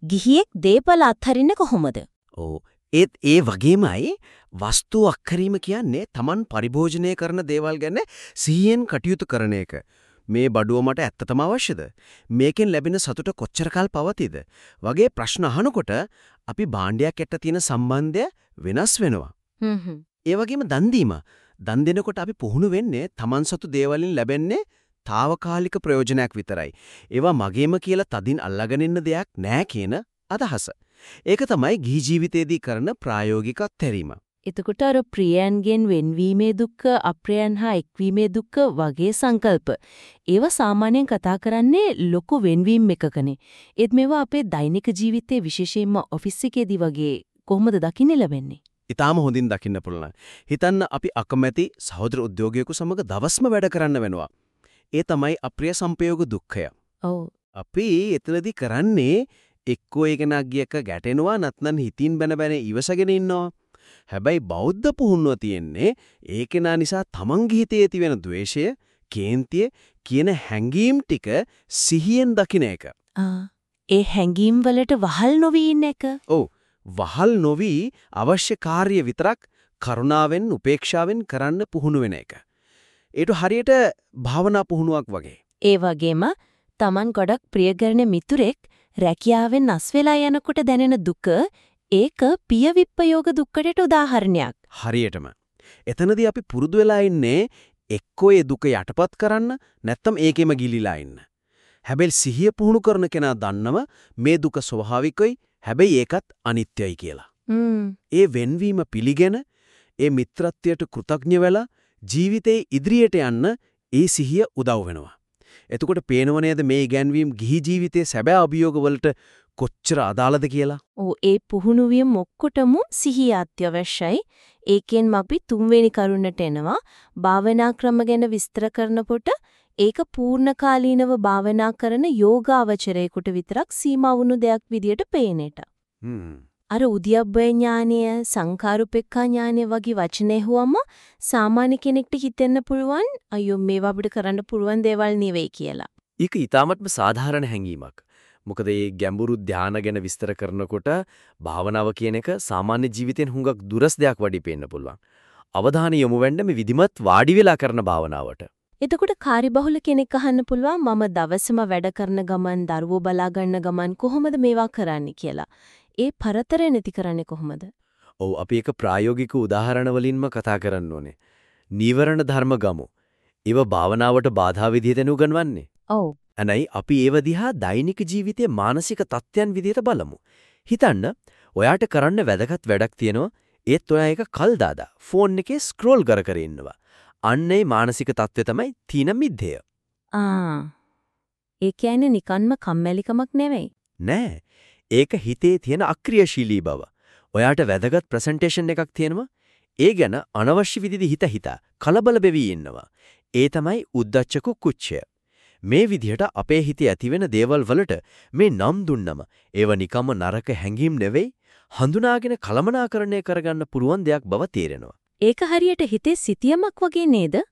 ගිහියෙක් දීපල අත්හරින්නේ කොහොමද? ඔව්. ඒත් ඒ වගේමයි වස්තු අක්කරීම කියන්නේ Taman පරිභෝජනය කරන දේවල් ගැන සිහියෙන් කටයුතු කරන එක. මේ බඩුව මට ඇත්තටම අවශ්‍යද? මේකෙන් ලැබෙන සතුට කොච්චරකල් පවතීද? වගේ ප්‍රශ්න අහනකොට අපි භාණ්ඩයක් එක්ක තියෙන සම්බන්ධය වෙනස් වෙනවා. ඒ වගේම දන් දීම. දන් දෙනකොට අපි පුහුණු වෙන්නේ Taman සතු දේවලින් ලැබෙන්නේ తాවකාලික ප්‍රයෝජනයක් විතරයි. ඒවා මගේම කියලා තදින් අල්ලාගෙන ඉන්න දෙයක් නෑ කියන අදහස. ඒක තමයි ගිහි ජීවිතයේදී කරන ප්‍රායෝගික අත්හැරීම. එතකොට අර ප්‍රියයන්ගෙන් වෙන්වීමේ දුක්ඛ අප්‍රයයන් හා එක්වීමේ දුක්ඛ වගේ සංකල්ප ඒවා සාමාන්‍යයෙන් කතා කරන්නේ ලොකු වෙන්වීම එකකනේ ඒත් මේවා අපේ දෛනික ජීවිතයේ විශේෂයෙන්ම ඔෆිස් එකේදී වගේ කොහොමද දකින්න ලැබෙන්නේ ඊටාම හොඳින් දකින්න පුළුවන්. හිතන්න අපි අකමැති සහෝදර උද්‍යෝගියෙකු සමග දවස්ම වැඩ කරන්න වෙනවා. ඒ තමයි අප්‍රිය සංපයෝග දුක්ඛය. ඔව්. අපි එතනදී කරන්නේ එක්කෝ ඒකනග්ගියක ගැටෙනවා නැත්නම් හිතින් බැන බැන ඉවසගෙන ඉන්නවා. හැබැයි බෞද්ධ පුහුණුව තියෙන්නේ ඒකෙනා නිසා තමන්ගේ හිතේ ඇතිවෙන द्वේෂය, කේන්තිය කියන හැඟීම් ටික සිහියෙන් දකින්න එක. ඒ හැඟීම් වලට වහල් නොවී ඉන්න එක. ඔව්. වහල් නොවි අවශ්‍ය කාර්ය විතරක් කරුණාවෙන් උපේක්ෂාවෙන් කරන්න පුහුණු වෙන එක. ඒට හරියට භාවනා පුහුණුවක් වගේ. ඒ වගේම Taman ගොඩක් ප්‍රියකරන මිතුරෙක් රැකියාවෙන් නැස් වෙලා යනකොට දැනෙන දුක ඒක පිය විප්පයෝග දුක්කටට උදාහරණයක්. හරියටම. එතනදී අපි පුරුදු වෙලා ඉන්නේ එක්කෝ ඒ දුක යටපත් කරන්න නැත්නම් ඒකෙම ගිලිලා ඉන්න. හැබැයි සිහිය පුහුණු කරන කෙනා දන්නව මේ දුක ස්වභාවිකයි හැබැයි ඒකත් අනිත්‍යයි කියලා. ඒ වෙන්වීම පිළිගෙන ඒ මිත්‍රත්වයට කෘතඥ වෙලා ජීවිතේ ඉදිරියට යන්න ඒ සිහිය උදව් වෙනවා. එතකොට පේනව නේද මේ ඉගැන්වීම් ගිහි ජීවිතයේ සැබෑ අභියෝග වලට කොච්චර අදාළද කියලා? ඔව් ඒ පුහුණුවියම ඔක්කොටම සිහිය අත්‍යවශ්‍යයි. ඒකෙන් අපි තුන්වෙනි කරුණට එනවා. භාවනා ක්‍රම ගැන විස්තර කරනකොට ඒක පූර්ණකාලීනව භාවනා කරන යෝගාවචරයෙකුට විතරක් සීමා වුණු දෙයක් විදියට පේන එක. අර උද්‍යප්පය ඥානය සංකාරුපෙක්ඛා ඥානය වගේ වචන ඇහුවම සාමාන්‍ය කෙනෙක්ට හිතෙන්න පුළුවන් අයියෝ මේවා අපිට කරන්න පුළුවන් දේවල් නෙවෙයි කියලා. ඒක ඊටාමත්ම සාධාරණ හැඟීමක්. මොකද මේ ගැඹුරු ධානය ගැන විස්තර කරනකොට භාවනාව කියන එක සාමාන්‍ය ජීවිතෙන් හුඟක් දුරස් දෙයක් වඩි පේන්න පුළුවන්. අවධානය යොමු වෙන්න මේ විධිමත් වාඩි වෙලා කරන භාවනාවට. එතකොට කාර්යබහුල කෙනෙක් අහන්න පුළුවන් මම දවසම වැඩ කරන ගමන් දරුවෝ බලා ගන්න ගමන් කොහොමද මේවා කරන්නේ කියලා. ඒ පරතර නැති කරන්නේ කොහොමද? ඔව් අපි එක ප්‍රායෝගික උදාහරණ වලින්ම කතා කරන්න ඕනේ. නීවරණ ධර්ම ගමු. ඒව භාවනාවට බාධා විදිහට නුගන්වන්නේ. ඔව්. අනයි අපි ඒව දිහා දෛනික ජීවිතයේ මානසික තත්ත්වයන් විදිහට බලමු. හිතන්න ඔයාට කරන්න වැදගත් වැඩක් තියෙනවා. ඒත් ඔයා ඒක කල් දාදා ෆෝන් එකේ ස්ක්‍රෝල් කර කර ඉන්නවා. අන්න මානසික තත්ත්වය තමයි තීන මිද්දය. ආ. ඒ කියන්නේ නිකන්ම කම්මැලිකමක් නෙවෙයි. නෑ. ඒක හිතේ තියෙන අක්‍රියාශීලී බව. ඔයාට වැදගත් ප්‍රසන්ටේෂන් එකක් තියෙනවා. ඒ ගැන අනවශ්‍ය විදිහට හිත හිතා කලබල වෙවි ඉන්නවා. ඒ තමයි උද්දච්ච කුච්චය. මේ විදිහට අපේ හිතේ ඇතිවෙන දේවල් වලට මේ නම් දුන්නම ඒව නිකම්ම නරක හැඟීම් නෙවෙයි හඳුනාගෙන කලමනාකරණය කරගන්න පුළුවන් දෙයක් බව තේරෙනවා. ඒක හරියට හිතේ සිතියමක් වගේ නේද?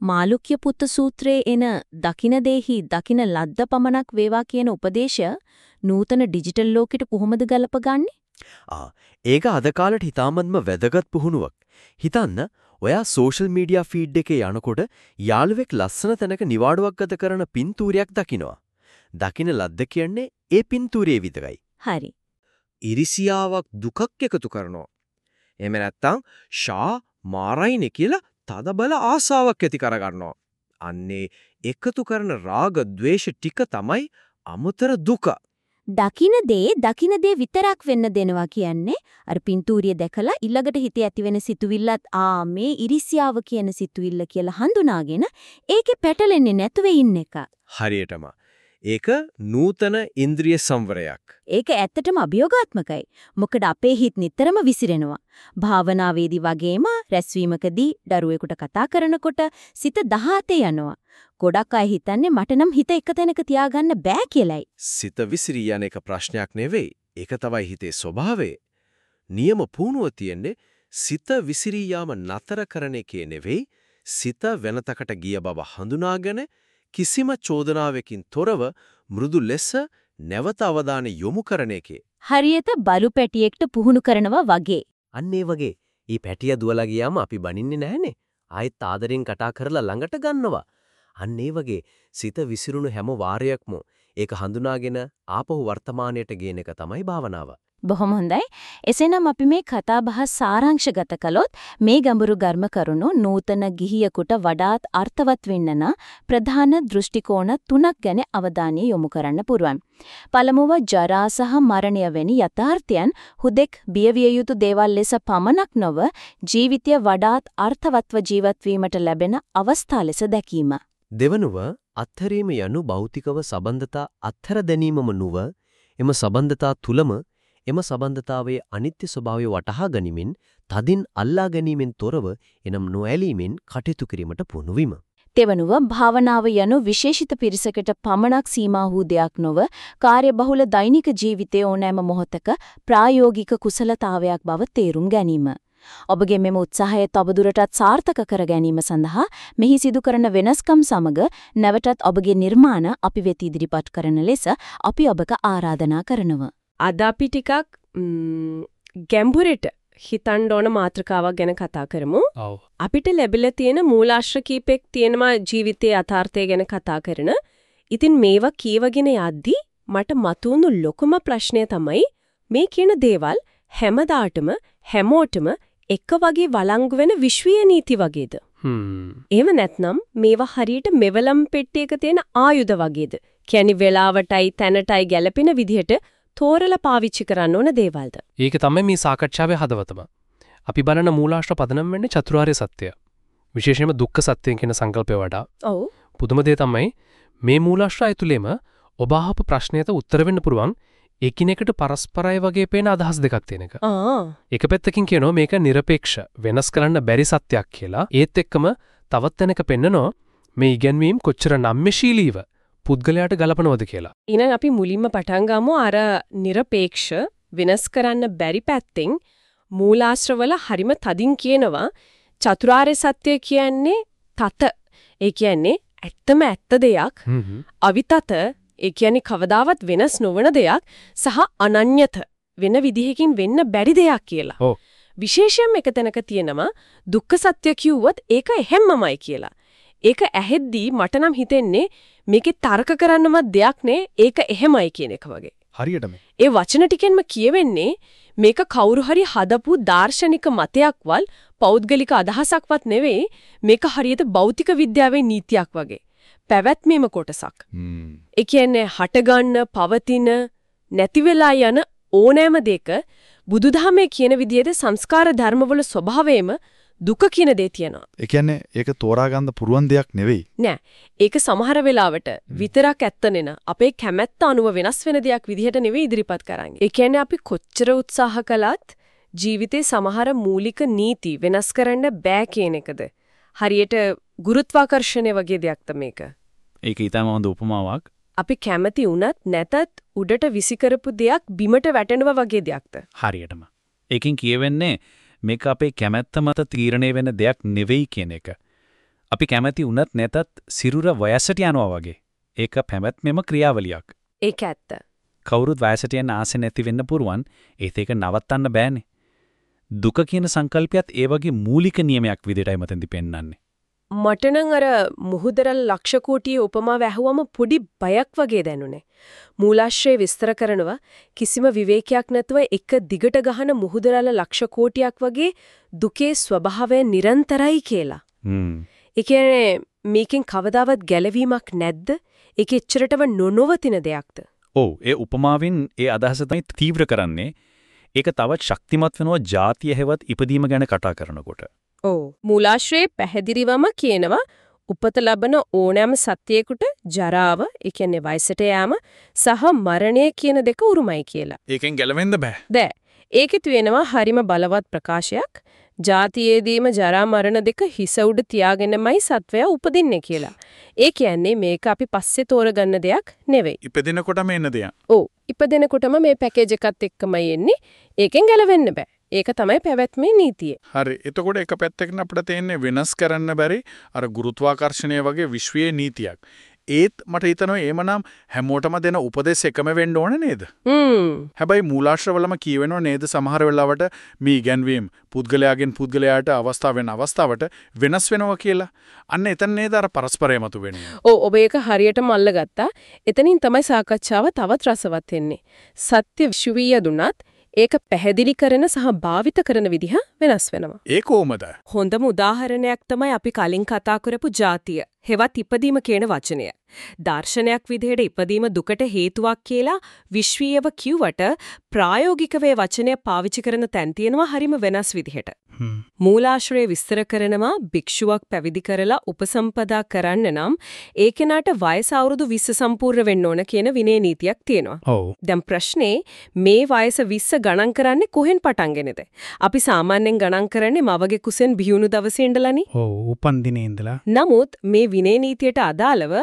මාළුක්‍ය පුත්ත සූත්‍රයේ එන දකින දෙහි දකින ලද්ද පමණක් වේවා කියන උපදේශය නූතන ඩිජිටල් ලෝකෙට කොහොමද ගලපගන්නේ? ආ ඒක අද කාලේ හිතාමත්ම වැදගත් පුහුණුවක්. හිතන්න ඔයා සෝෂල් මීඩියා ෆීඩ් එකේ යනකොට යාළුවෙක් ලස්සන තැනක නිවාඩුවක් ගත කරන පින්තූරයක් දකිනවා. දකින ලද්ද කියන්නේ ඒ පින්තූරයේ විතරයි. හරි. ඉරිසියාවක් දුකක් එකතු කරනවා. එහෙම නැත්නම් ෂා මාරයිනේ කියලා තදබල ආසාවක් ඇති කරගන්නවා. අන්නේ එකතු කරන රාග ద్వේෂ ටික තමයි අමතර දුක. දකින දේ දකින දේ විතරක් වෙන්න දෙනවා කියන්නේ අර පින්තූරිය දැකලා ඊළඟට හිතේ ඇතිවෙන සිතුවිල්ලත් ආ මේ ඉරිසියාව කියන සිතුවිල්ල කියලා හඳුනාගෙන ඒකේ පැටලෙන්නේ නැතුව ඉන්න එක. හරියටම. ඒක නූතන ඉන්ද්‍රිය සංවරයක්. ඒක ඇත්තටම අභියෝගාත්මකයි. මොකද අපේ හිත නිතරම විසිරෙනවා. භාවනාවේදී වගේම රැස්වීමකදී දරුවෙකුට කතා කරනකොට සිත 17 යනවා. ගොඩක් අය හිතන්නේ මට නම් හිත එක තැනක තියාගන්න බෑ කියලයි. සිත විසිරී යන එක ප්‍රශ්නයක් නෙවෙයි. ඒක තමයි හිතේ ස්වභාවය. නියම පුහුණුව තියෙන්නේ සිත විසිරී යාම නතර කරන එකේ නෙවෙයි සිත වෙනතකට ගිය බව හඳුනාගෙන කිසිම චෝදනාවකින් තොරව මෘදු ලෙස නැවත අවධානය යොමු කරන එකේ. හරියට බලු පැටියෙක්ට පුහුණු කරනවා වගේ. අන්න ඒ වගේ. ඊ පැටිය දුවලා ගියාම අපි බනින්නේ නැහනේ. ආයෙත් ආදරෙන් කතා කරලා ළඟට ගන්නවා. අන්න ඒ වගේ සිත විසිරුණු හැම වාරයක්ම ඒක හඳුනාගෙන ආපහු වර්තමානයට ගේන එක තමයි භාවනාව. බොහොම හොඳයි. එසේනම් අපි මේ කතා බහ සාරාංශගත කළොත් මේ ගැඹුරු ගර්ම කරුණු නූතන ගිහියෙකුට වඩාත් අර්ථවත් වෙන්න ප්‍රධාන දෘෂ්ටි කෝණ තුනක් ගැන අවධානය යොමු කරන්න පුරුවන්. පළමුව ජරා සහ මරණය වැනි යථාර්ථයන් හුදෙක් බියවිය යුතු දේවල් ලෙස පමණක් නොව ජීවිතය වඩාත් අර්ථවත්ව ජීවත් වීමට ලැබෙන අවස්ථා ලෙස දැකීම. දෙවනුව අත්හැරීම යනු භෞතිකව සබන්ධතා අත්හැර දැනීමම නුව එම සබන්ධතා තුලම එම සබන්ධතාවයේ අනිත්‍ය ස්වභාවය වටහා ගනිමින් තදින් අල්ලා ගැනීමෙන් තොරව එනම් නොඇලීමෙන් කටයුතු කිරීමට පුහුණු වීම. තෙවනුව භාවනාව යනු විශේෂිත පිරිසකට පමණක් සීමා වූ දෙයක් නොව කාර්යබහුල දෛනික ජීවිතයේ ඕනෑම මොහොතක ප්‍රායෝගික කුසලතාවයක් බව තේරුම් ගැනීම. ඔබගේ මෙම උත්සාහය තවදුරටත් සාර්ථක කර ගැනීම සඳහා මෙහි සිදු කරන වෙනස්කම් සමග නැවතත් ඔබගේ නිර්මාණ අපි වෙත ඉදිරිපත් කරන ලෙස අපි ඔබට ආරාධනා කරනවා. අද අපි ටිකක් ගැඹුරට හිතන්න ඕන මාතෘකාවක් ගැන කතා කරමු. අපිට ලැබිලා තියෙන මූලාශ්‍ර කීපෙක් තියෙනවා ජීවිතයේ යථාර්ථය ගැන කතා කරන. ඉතින් මේවා කියවගෙන යද්දී මට මතුවුණු ලොකුම ප්‍රශ්නය තමයි මේ කියන දේවල් හැමදාටම හැමෝටම එක වගේ වළංගු වෙන විශ්වීය නීති වගේද? එහෙම නැත්නම් මේවා හරියට මෙවලම් පෙට්ටියක තියෙන ආයුධ වගේද කියන්නේ වෙලාවටයි තැනටයි ගැළපෙන විදිහට තෝරලා පාවිච්චි කරන්න ඕන දේවල්ද? ඒක තමයි මේ සාකච්ඡාවේ හදවතම. අපි බලන මූලාශ්‍ර පදනම් වෙන්නේ චතුරාර්ය සත්‍යය. විශේෂයෙන්ම දුක්ඛ සත්‍යයෙන් කියන සංකල්පය වඩා. ඔව්. පුදුම දේ තමයි මේ මූලාශ්‍ර ඇතුළේම ඔබ අහපු ප්‍රශ්නයට උත්තර වෙන්න පුළුවන් එකිනෙකට පරස්පරයි වගේ පේන අදහස් දෙකක් තියෙන එක. ආ. එක පැත්තකින් කියනවා මේක নিরপেক্ষ වෙනස් කරන්න බැරි සත්‍යයක් කියලා. ඒත් එක්කම තවත් තැනක පෙන්නනවා මේ ඉගැන්වීම් කොච්චර නම්‍යශීලීව පුද්ගලයාට ගලපනවද කියලා. ඊනම් අපි මුලින්ම පටන් ගමු අර নিরপেক্ষ වෙනස් කරන්න බැරි පැත්තෙන් මූලාශ්‍රවල හරිම තදින් කියනවා චතුරාර්ය සත්‍ය කියන්නේ තත. ඒ කියන්නේ ඇත්තම ඇත්ත දෙයක්. අවිතත ඒ කියන්නේ කවදාවත් වෙනස් නොවන දෙයක් සහ අනන්‍යත වෙන විදිහකින් වෙන්න බැරි දෙයක් කියලා. ඔව්. විශේෂයෙන් එක තැනක තියෙනවා දුක්ඛ සත්‍ය කිව්වොත් ඒක එහෙම්මමයි කියලා. ඒක ඇහෙද්දී මට නම් හිතෙන්නේ මේකේ තර්ක කරන්නවත් දෙයක් නේ ඒක එහෙමයි කියන එක වගේ. හරියටම. ඒ වචන ටිකෙන්ම කියවෙන්නේ මේක කවුරු හරි හදපු දාර්ශනික මතයක්වල් පෞද්ගලික අදහසක්වත් නෙවෙයි මේක හරියට භෞතික විද්‍යාවේ නීතියක් වගේ. පැවැත්මේම කොටසක්. ඒ කියන්නේ හටගන්න, පවතින, නැති වෙලා යන ඕනෑම දෙයක බුදුදහමේ කියන විදිහට සංස්කාර ධර්මවල ස්වභාවයම දුක කියන දේ තියෙනවා. ඒ කියන්නේ ඒක තෝරා ගන්න පුරුවන් දෙයක් නෙවෙයි. නෑ. ඒක සමහර වෙලාවට විතරක් ඇත්ත නෙන අපේ කැමැත්ත අනුව වෙනස් වෙන දෙයක් විදිහට නෙවෙයි ඉදිරිපත් කරන්නේ. ඒ කියන්නේ අපි කොච්චර උත්සාහ කළත් ජීවිතේ සමහර මූලික නීති වෙනස් කරන්න බෑ කියන එකද. හරියට ගුරුත්වාකර්ෂණය වගේ දෙයක්ද මේක. ඒක ඊටම හොඳ උපමාවක්. අපි කැමති වුණත් නැතත් උඩට විසි කරපු දෙයක් බිමට වැටෙනවා වගේ දෙයක්ද. හරියටම. ඒකෙන් කියවෙන්නේ මේක අපේ කැමැත්ත මත තීරණය වෙන දෙයක් නෙවෙයි කියන එක. අපි කැමති වුණත් නැතත් සිරුර වයසට යනවා වගේ. ඒක පැවැත්මෙම ක්‍රියාවලියක්. ඒක ඇත්ත. කවුරුත් වයසට යන ආසෙ නැති වෙන්න පුරුවන් ඒත් ඒක නවත්තන්න බෑනේ. දුක කියන සංකල්පයත් ඒ වගේ මූලික නියමයක් විදිහටයි මතෙන්දි පෙන්වන්නේ. මට නම් අර මුහුදරල් ලක්ෂ කෝටියේ උපමාව ඇහුවම පොඩි බයක් වගේ දැනුනේ. මූලාශ්‍රය විස්තර කරනවා කිසිම විවේකයක් නැතුව එක දිගට ගහන මුහුදරල් ලක්ෂ කෝටියක් වගේ දුකේ ස්වභාවය නිරන්තරයි කියලා. ඒ කියන්නේ මේකෙන් කවදාවත් ගැලවීමක් නැද්ද? ඒක එච්චරටම නොනවතින දෙයක්ද? ඔව් ඒ උපමාවෙන් ඒ අදහස තීව්‍ර කරන්නේ. ඒක තවත් ශක්තිමත් වෙනවා ಜಾතිය හැවත් ඉපදීම ගැන කතා කරනකොට. ඔව් මූලාශ්‍රයේ පැහැදිලිවම කියනවා උපත ලබන ඕනෑම සත්‍යයකට ජරාව, ඒ කියන්නේ වයසට යාම සහ මරණය කියන දෙක උරුමයි කියලා. ඒකෙන් ගැලවෙන්න බෑ. දැ ඒකෙත් වෙනවා හරිම බලවත් ප්‍රකාශයක්. ජාතියේදීම ජරා මරණ දෙක හිස උඩ තියාගෙනමයි සත්වයා උපදින්නේ කියලා. ඒ කියන්නේ මේක අපි පස්සේ තෝරගන්න දෙයක් නෙවෙයි. ඉපදෙනකොටම එන්න දෙයක්. ඔව් ඉපදෙනකොටම මේ පැකේජ් එකත් එක්කමයි එන්නේ. ඒකෙන් ගැලවෙන්න බෑ. ඒක තමයි පැවැත්මේ නීතිය. හරි. එතකොට එක පැත්තකින් අපිට තේන්නේ වෙනස් කරන්න බැරි අර ගුරුත්වාකර්ෂණය වගේ විශ්වයේ නීතියක්. ඒත් මට හිතනවා එහෙමනම් හැමෝටම දෙන උපදෙස් එකම වෙන්න ඕන නේද? හ්ම්. හැබැයි මූලාශ්‍රවලම කියවෙනව නේද සමහර වෙලාවට මේ ඉගැන්වීම් පුද්ගලයාගෙන් පුද්ගලයාට අවස්ථාවෙන් අවස්ථාවට වෙනස් වෙනවා කියලා. අන්න එතන නේද අර පරස්පරය මතු වෙන්නේ. ඔව් ඔබ ඒක හරියටම අල්ලගත්තා. එතනින් තමයි සාකච්ඡාව තවත් රසවත් වෙන්නේ. සත්‍ය විශ්වීය දුන්නත් ඒක පැහැදිලි කරන සහ භාවිත කරන විදිහ වෙනස් වෙනවා. ඒ කොහොමද? හොඳම උදාහරණයක් තමයි අපි කලින් කතා කරපු ಜಾතිය. හෙවත් ඉපදීම කියන වචනය. දර්ශනයක් විදිහට ඉපදීම දුකට හේතුවක් කියලා විශ්වීයව කිව්වට ප්‍රායෝගිකව වචනය පාවිච්චි කරන තැන් තියෙනවා හරිම වෙනස් විදිහට. මූලාශ්‍රය විස්තර කරනවා භික්ෂුවක් පැවිදි කරලා උපසම්පදා කරන්න නම් ඒ කෙනාට වයස අවුරුදු 20 සම්පූර්ණ වෙන්න ඕන කියන විනය නීතියක් තියෙනවා. ඔව්. දැන් ප්‍රශ්නේ මේ වයස 20 ගණන් කරන්නේ කොහෙන් පටන්ගෙනද? අපි සාමාන්‍යයෙන් ගණන් කරන්නේ මවගේ කුසෙන් බිහිවුණු දවසේ ඉඳලානේ. ඔව් උපන් දිනේ ඉඳලා. නමුත් මේ විනය නීතියට අදාළව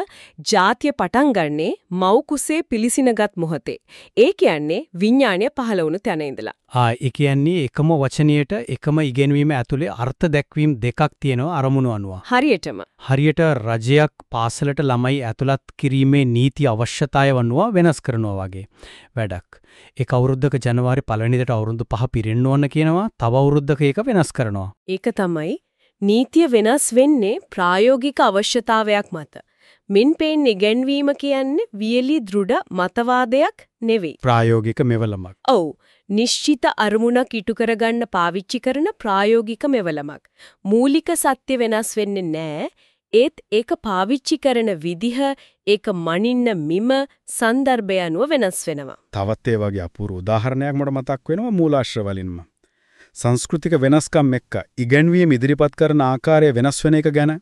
ජාතිය පටන් ගන්නේ මව් කුසේ පිලිසිනගත් මොහොතේ. ඒ කියන්නේ විඥාණය පහළ වුණු තැන ඉඳලා. ආ ඒ කියන්නේ එකම වචනයට එකම ඉගෙනවීම ඇතුලේ අර්ථ දැක්වීම දෙකක් තියෙනවා අරමුණු අනුව. හරියටම. හරියට රජයක් පාසලට ළමයි ඇතුළත් කිරීමේ නීති අවශ්‍යතාවය වනුව වෙනස් කරනවා වගේ වැඩක්. ඒක අවුරුද්දක ජනවාරි පළවෙනිදට අවුරුදු 5 පිරෙන්න ඕන කියනවා. තව අවුරුද්දක ඒක වෙනස් කරනවා. ඒක තමයි නීතිය වෙනස් වෙන්නේ ප්‍රායෝගික අවශ්‍යතාවයක් මත. මින්පේන් ඉගැන්වීම කියන්නේ වියලි දෘඩ මතවාදයක් නෙවෙයි. ප්‍රායෝගික මෙවලමක්. ඔව්. නිශ්චිත අරමුණක් ඉටු කරගන්න පාවිච්චි කරන ප්‍රායෝගික මෙවලමක්. මූලික සත්‍ය වෙනස් වෙන්නේ නැහැ. ඒත් ඒක පාවිච්චි කරන විදිහ ඒක මනින්න මිම සන්දර්භය අනුව වෙනස් වෙනවා. තවත් ඒ වගේ අපූර්ව උදාහරණයක් මට මතක් වෙනවා මූලාශ්‍ර වලින්ම. සංස්කෘතික වෙනස්කම් එක්ක ඉගැන්වීම් ඉදිරිපත් කරන ආකාරය වෙනස් වෙන එක ගැන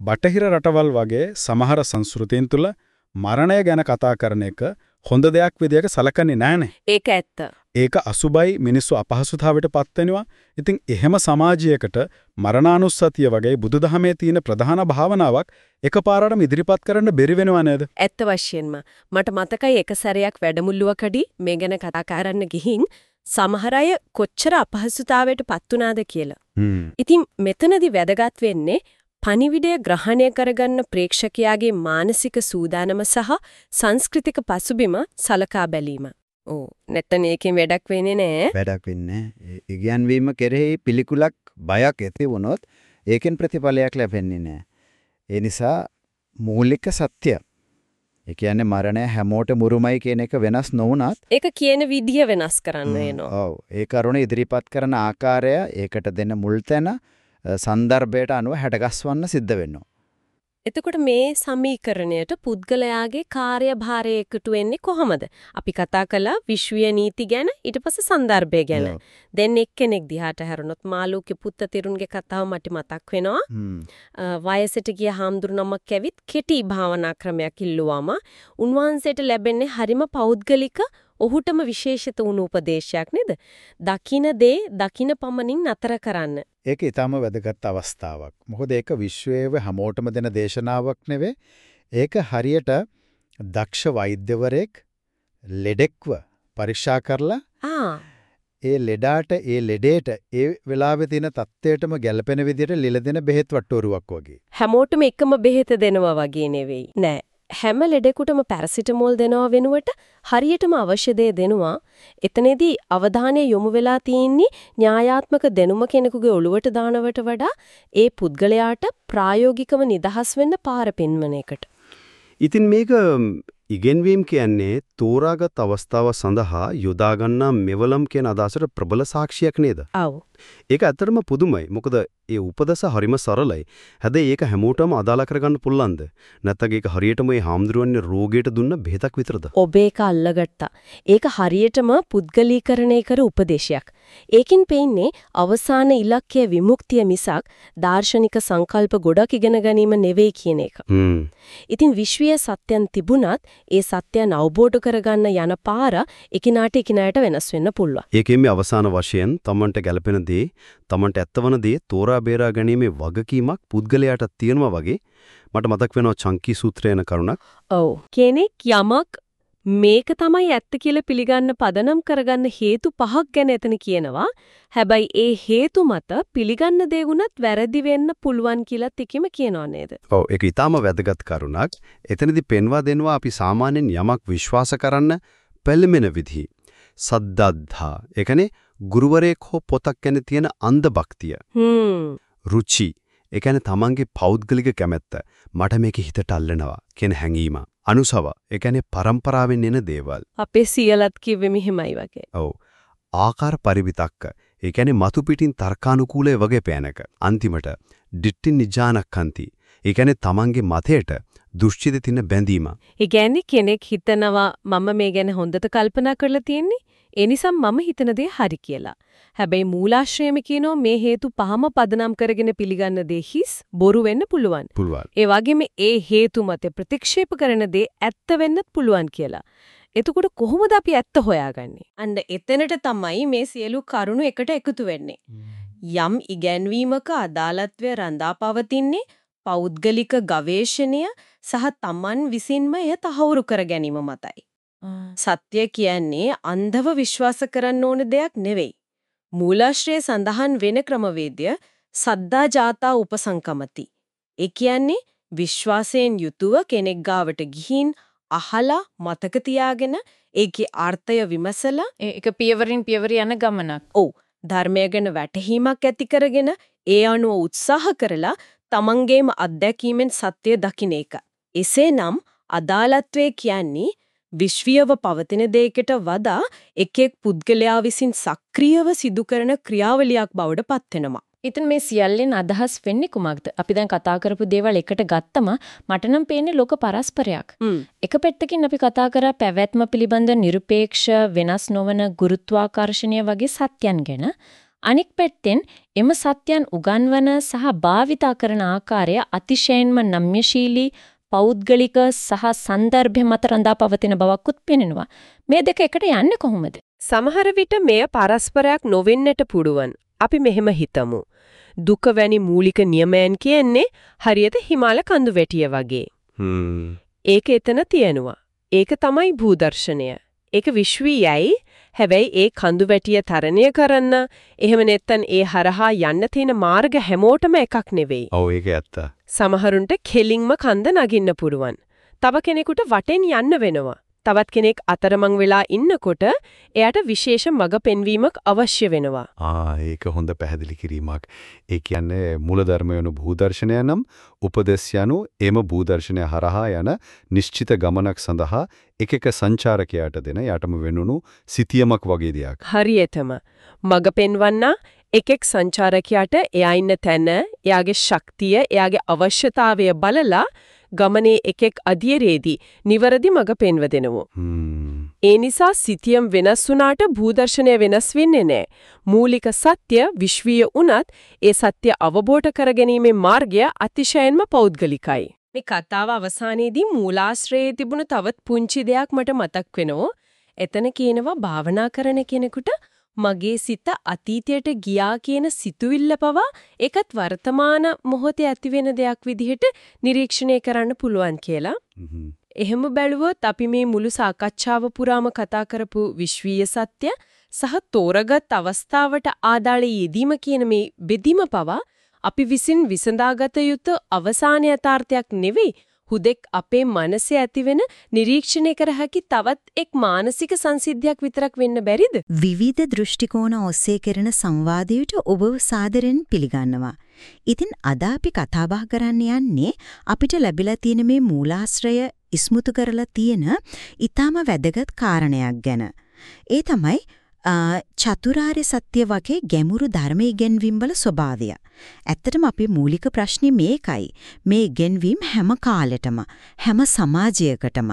බටහිර රටවල් වගේ සමහර සංස්කෘතීන් තුල මරණය ගැන කතා කරන එක හොඳ දෙයක් විදියට සලකන්නේ නැහනේ. ඒක ඇත්ත. ඒක අසුබයි මිනිස්සු අපහසුතාවයට පත් වෙනවා. ඉතින් එහෙම සමාජයකට මරණානුස්සතිය වගේ බුදුදහමේ තියෙන ප්‍රධාන භාවනාවක් එකපාරටම ඉදිරිපත් කරන්න බැරි වෙනව නේද? ඇත්ත වශයෙන්ම මට මතකයි එක සැරයක් වැඩමුළුවකදී මේ ගැන කතා කරන්න ගිහින් සමහර අය කොච්චර අපහසුතාවයට පත් වුණාද කියලා. ඉතින් මෙතනදී වැදගත් වෙන්නේ පණිවිඩය ග්‍රහණය කරගන්න ප්‍රේක්ෂකයාගේ මානසික සූදානම සහ සංස්කෘතික පසුබිම සලකා බැලීම. ඕ නැත්තම් ඒකෙන් වැඩක් වෙන්නේ නැහැ. වැඩක් වෙන්නේ නැහැ. ඉගැන්වීම කෙරෙහි පිළිකුලක් බයක් ඇති වුණොත් ඒකෙන් ප්‍රතිඵලයක් ලැබෙන්නේ නැහැ. ඒ නිසා මූලික සත්‍ය ඒ කියන්නේ මරණය හැමෝටම උරුමයි කියන එක වෙනස් නොවුනත් ඒක කියන විදිය වෙනස් කරන්න වෙනවා. ඔව් ඒ කරුණ ඉදිරිපත් කරන ආකාරය ඒකට දෙන මුල් තැන සන්දර්භයට අනුව හැඩගස්වන්න සිද්ධ වෙනවා. එතකොට මේ සමීකරණයට පුද්ගලයාගේ කාර්යභාරය එකතු වෙන්නේ කොහොමද? අපි කතා කළා විශ්වීය නීති ගැන ඊට පස්සේ સંદર્ભය ගැන. දැන් එක්කෙනෙක් දිහාට හැරුණොත් මාළුක්‍ය පුත්ත තිරුන්ගේ කතාව මට මතක් වෙනවා. Hmm. වයසට ගිය හාමුදුරුවමක් කැවිත් කෙටි භාවනා ක්‍රමයක් ඉල්ලුවාම උන්වහන්සේට ලැබෙන්නේ හරිම පෞද්ගලික ඔහුටම විශේෂිත වුණු උපදේශයක් නේද? දකින දේ දකින පමණින් නතර කරන්න. ඒක ඊටම වැදගත් අවස්ථාවක්. මොකද ඒක විශ්වයේ හැමෝටම දෙන දේශනාවක් නෙවෙයි. ඒක හරියට දක්ෂ වෛද්‍යවරයෙක් ලෙඩෙක්ව පරීක්ෂා කරලා ඒ ලෙඩාට ඒ ලෙඩේට ඒ වෙලාවේ තියෙන තත්ත්වයටම ගැළපෙන විදිහට ලිල දෙන බෙහෙත් වට්ටෝරුවක් වගේ. හැමෝටම එකම බෙහෙත දෙනවා වගේ නෙවෙයි. නෑ. හැම ලෙඩෙකුටම පැරසිටමෝල් දෙනවා වෙනුවට හරියටම අවශ්‍ය දේ දෙනවා. එතනදී අවධානය යොමු වෙලා තියෙන්නේ න්‍යායාත්මක දැනුම කෙනෙකුගේ ඔළුවට දානවට වඩා ඒ පුද්ගලයාට ප්‍රායෝගිකව නිදහස් වෙන්න පාර පෙන්වන එකට. ඉතින් මේක ඉගෙනවීම කියන්නේ තෝරාගත් අවස්ථාව සඳහා යොදා ගන්නා මෙවලම් කියන අදහසට ප්‍රබල සාක්ෂියක් නේද? ඔව්. ඒක ඇත්තටම පුදුමයි. මොකද ඒ උපදේශ හරිම සරලයි. හැබැයි ඒක හැමෝටම අදාළ කරගන්න පුළුවන්ද? නැත්නම් ඒක හරියටම ඒ හාමුදුරුවන්ගේ රෝගයට දුන්න බෙහෙතක් විතරද? ඔබ ඒක අල්ලගත්තා. ඒක හරියටම පුද්ගලීකරණය කර උපදේශයක්. ඒකින් පෙන්නේ අවසාන ඉලක්කය විමුක්තිය මිසක් දාර්ශනික සංකල්ප ගොඩක් ඉගෙන ගැනීම නෙවෙයි කියන එක. ඉතින් විශ්වීය සත්‍යයන් තිබුණත් ඒ සත්‍යයන් අවබෝධ කරගන්න යන පාර එකිනාට එකිනාට වෙනස් වෙන්න පුළුවන්. ඒකෙම අවසාන වශයෙන් තමන්ට ගැළපෙන දේ, තමන්ට ඇත්තවන දේ තෝරා බේරා ගැනීමේ වගකීමක් පුද්ගලයාට තියෙනවා වගේ මට මතක් වෙනවා චංකි සූත්‍රයන කරුණක්. ඔව්. කෙනෙක් යමක් මේක තමයි ඇත්ත කියලා පිළිගන්න පදනම් කරගන්න හේතු පහක් ගැන එතන කියනවා. හැබැයි ඒ හේතු මත පිළිගන්න දේ වුණත් වැරදි වෙන්න පුළුවන් කියලාත් එකෙම කියනවා නේද? ඔව් ඒක ඊටාම වැදගත් කරුණක්. එතනදී පෙන්වා දෙනවා අපි සාමාන්‍යයෙන් යමක් විශ්වාස කරන්න පෙළඹෙන විදිහ. සද්දද්ධා. ඒ කියන්නේ ගුරුවරයෙක් හෝ පොතක් ගැන තියෙන අන්ධ භක්තිය. හ්ම්. රුචි. ඒ කියන්නේ තමන්ගේ පෞද්ගලික කැමැත්ත. මට මේක හිතට අල්ලනවා කියන හැඟීම. අනුසව. ඒ කියන්නේ પરම්පරාවෙන් එන දේවල්. අපේ සියලත් කිව්වේ මෙහෙමයි වගේ. ඔව්. ආකාර පරිවිතක්ක. ඒ කියන්නේ මතු පිටින් තර්කානුකූලයේ වගේ පෑනක. අන්තිමට දිට්ටි නිජානක්ඛන්ති. ඒ කියන්නේ තමන්ගේ මතයට දුෂ්චිත තින බැඳීම. ඒ කියන්නේ කෙනෙක් හිතනවා මම මේ ගැන හොඳට කල්පනා කරලා තියෙන්නේ. ඒ නිසා මම හිතන දේ හරි කියලා. හැබැයි මූලාශ්‍රයම කියනෝ මේ හේතු පහම පදනම් කරගෙන පිළිගන්න දේ හිස් බොරු වෙන්න පුළුවන්. ඒ වගේම ඒ හේතු මත ප්‍රතික්ෂේප කරන දේ ඇත්ත වෙන්නත් පුළුවන් කියලා. එතකොට කොහොමද අපි ඇත්ත හොයාගන්නේ? අන්න එතනට තමයි මේ සියලු කරුණු එකට එකතු වෙන්නේ. යම් ඉගැන්වීමක අදාළත්වය රඳා පවතින්නේ පෞද්ගලික ගවේෂණය සහ Taman විසින්ම එය තහවුරු කර ගැනීම මතයි. සත්‍ය කියන්නේ අන්ධව විශ්වාස කරන්න ඕන දෙයක් නෙවෙයි. මූලාශ්‍රයේ සඳහන් වෙන ක්‍රමවේදය සද්දා ජාතා උපසංකමති. ඒ කියන්නේ විශ්වාසයෙන් යුතුව කෙනෙක් ගාවට ගිහින් අහලා මතක තියාගෙන ඒකේ අර්ථය විමසලා ඒක පියවරින් පියවර යන ගමනක්. ඔව්. ධර්මය ගැන වැටහීමක් ඇති කරගෙන ඒ අනුව උත්සාහ කරලා තමන්ගේම අත්දැකීමෙන් සත්‍ය දකින්න එක. එසේනම් අදාළත්වයේ කියන්නේ විශ්වීයව පවතින දෙයකට වඩා එක් එක් පුද්ගලයා විසින් සක්‍රියව සිදු කරන ක්‍රියාවලියක් බවට පත් වෙනවා. ඉතින් මේ සියල්ලෙන් අදහස් වෙන්නේ කුමක්ද? අපි දැන් කතා කරපු දේවල් එකට ගත්තම මට නම් පේන්නේ ලෝක පරස්පරයක්. එක පැත්තකින් අපි කතා කරා පැවැත්ම පිළිබඳ නිර්පේක්ෂ වෙනස් නොවන ගුරුත්වාකර්ෂණය වගේ සත්‍යයන් ගැන. අනික් පැත්තෙන් එම සත්‍යයන් උගන්වන සහ භාවිතා කරන ආකාරය අතිශයින්ම නම්‍යශීලී පෞද්ගලික සහ සන්දර්භ මත රඳා පවතින බවකුත් පෙනෙනවා. මේ දෙක එකට යන්නේ කොහොමද? සමහර විට මෙය පරස්පරයක් නොවෙන්නට පුළුවන්. අපි මෙහෙම හිතමු. දුක වැනි මූලික නියමයන් කියන්නේ හරියට හිමාල කඳු වැටිය වගේ. ඒක එතන තියෙනවා. ඒක තමයි භූදර්ශනය. ඒක විශ්වීයයි. හැබැයි ඒ කඳු වැටිය තරණය කරන්න එහෙම නැත්නම් ඒ හරහා යන්න තියෙන මාර්ග හැමෝටම එකක් නෙවෙයි. ඔව් ඒක ඇත්ත. සමහරුන්ට කෙලින්ම කන්ද නගින්න පුළුවන්. තව කෙනෙකුට වටෙන් යන්න වෙනවා. තවත් කෙනෙක් අතරමං වෙලා ඉන්නකොට එයාට විශේෂ මඟ පෙන්වීමක් අවශ්‍ය වෙනවා. ආ ඒක හොඳ පැහැදිලි කිරීමක්. ඒ කියන්නේ මූලධර්ම යනු භූදර්ශනය නම් උපදේශ යනු එම භූදර්ශනය හරහා යන නිශ්චිත ගමනක් සඳහා එක එක සංචාරකයාට දෙන යටම වෙනුණු සිතියමක් වගේ දෙයක්. හරියටම මඟ පෙන්වන්න එකෙක් සංචාරකයාට එයා ඉන්න තැන, එයාගේ ශක්තිය, එයාගේ අවශ්‍යතාවය බලලා ගමනේ එකෙක් අධියරේදී නිවරදි මඟ පෙන්ව දෙනවෝ. ඒ නිසා සිතියම් වෙනස් වුණාට භූදර්ශනය වෙනස් වෙන්නේ නැහැ. මූලික සත්‍ය විශ්වීය වුණත් ඒ සත්‍ය අවබෝධ කරගැනීමේ මාර්ගය අතිශයින්ම පෞද්ගලිකයි. මේ කතාව අවසානයේදී මූලාශ්‍රයේ තිබුණු තවත් පුංචි දෙයක් මට මතක් වෙනවා. එතන කියනවා භාවනා කරන කෙනෙකුට මගේ සිත අතීතයට ගියා කියන සිතුවිල්ල පවා ඒකත් වර්තමාන මොහොතේ ඇතිවෙන දෙයක් විදිහට නිරීක්ෂණය කරන්න පුළුවන් කියලා. එහෙම බැලුවොත් අපි මේ මුළු සාකච්ඡාව පුරාම කතා කරපු විශ්වීය සත්‍ය සහ තෝරගත් අවස්ථාවට ආදාළ යෙදීම කියන මේ බෙදීම පවා අපි විසින් විසඳාගත යුතු අවසාන යථාර්ථයක් නෙවෙයි හුදෙක් අපේ මනසේ ඇතිවෙන නිරීක්ෂණය කර හැකි තවත් එක් මානසික සංසිද්ධියක් විතරක් වෙන්න බැරිද? විවිධ දෘෂ්ටිකෝණ ඔස්සේ කරන සංවාදයට ඔබ සාදරෙන් පිළිගන්නවා. ඉතින් අද අපි කතා බහ කරන්න යන්නේ අපිට ලැබිලා තියෙන මේ මූලාශ්‍රය ඉස්මුතු කරලා තියෙන ඊටාම වැදගත් කාරණයක් ගැන. ඒ තමයි චතුරාර්ය සත්‍ය වගේ ගැඹුරු ධර්ම ඉගෙනවීම් වල ස්වභාවය. ඇත්තටම අපේ මූලික ප්‍රශ්නේ මේකයි. මේ ඉගෙනවීම් හැම කාලෙටම හැම සමාජයකටම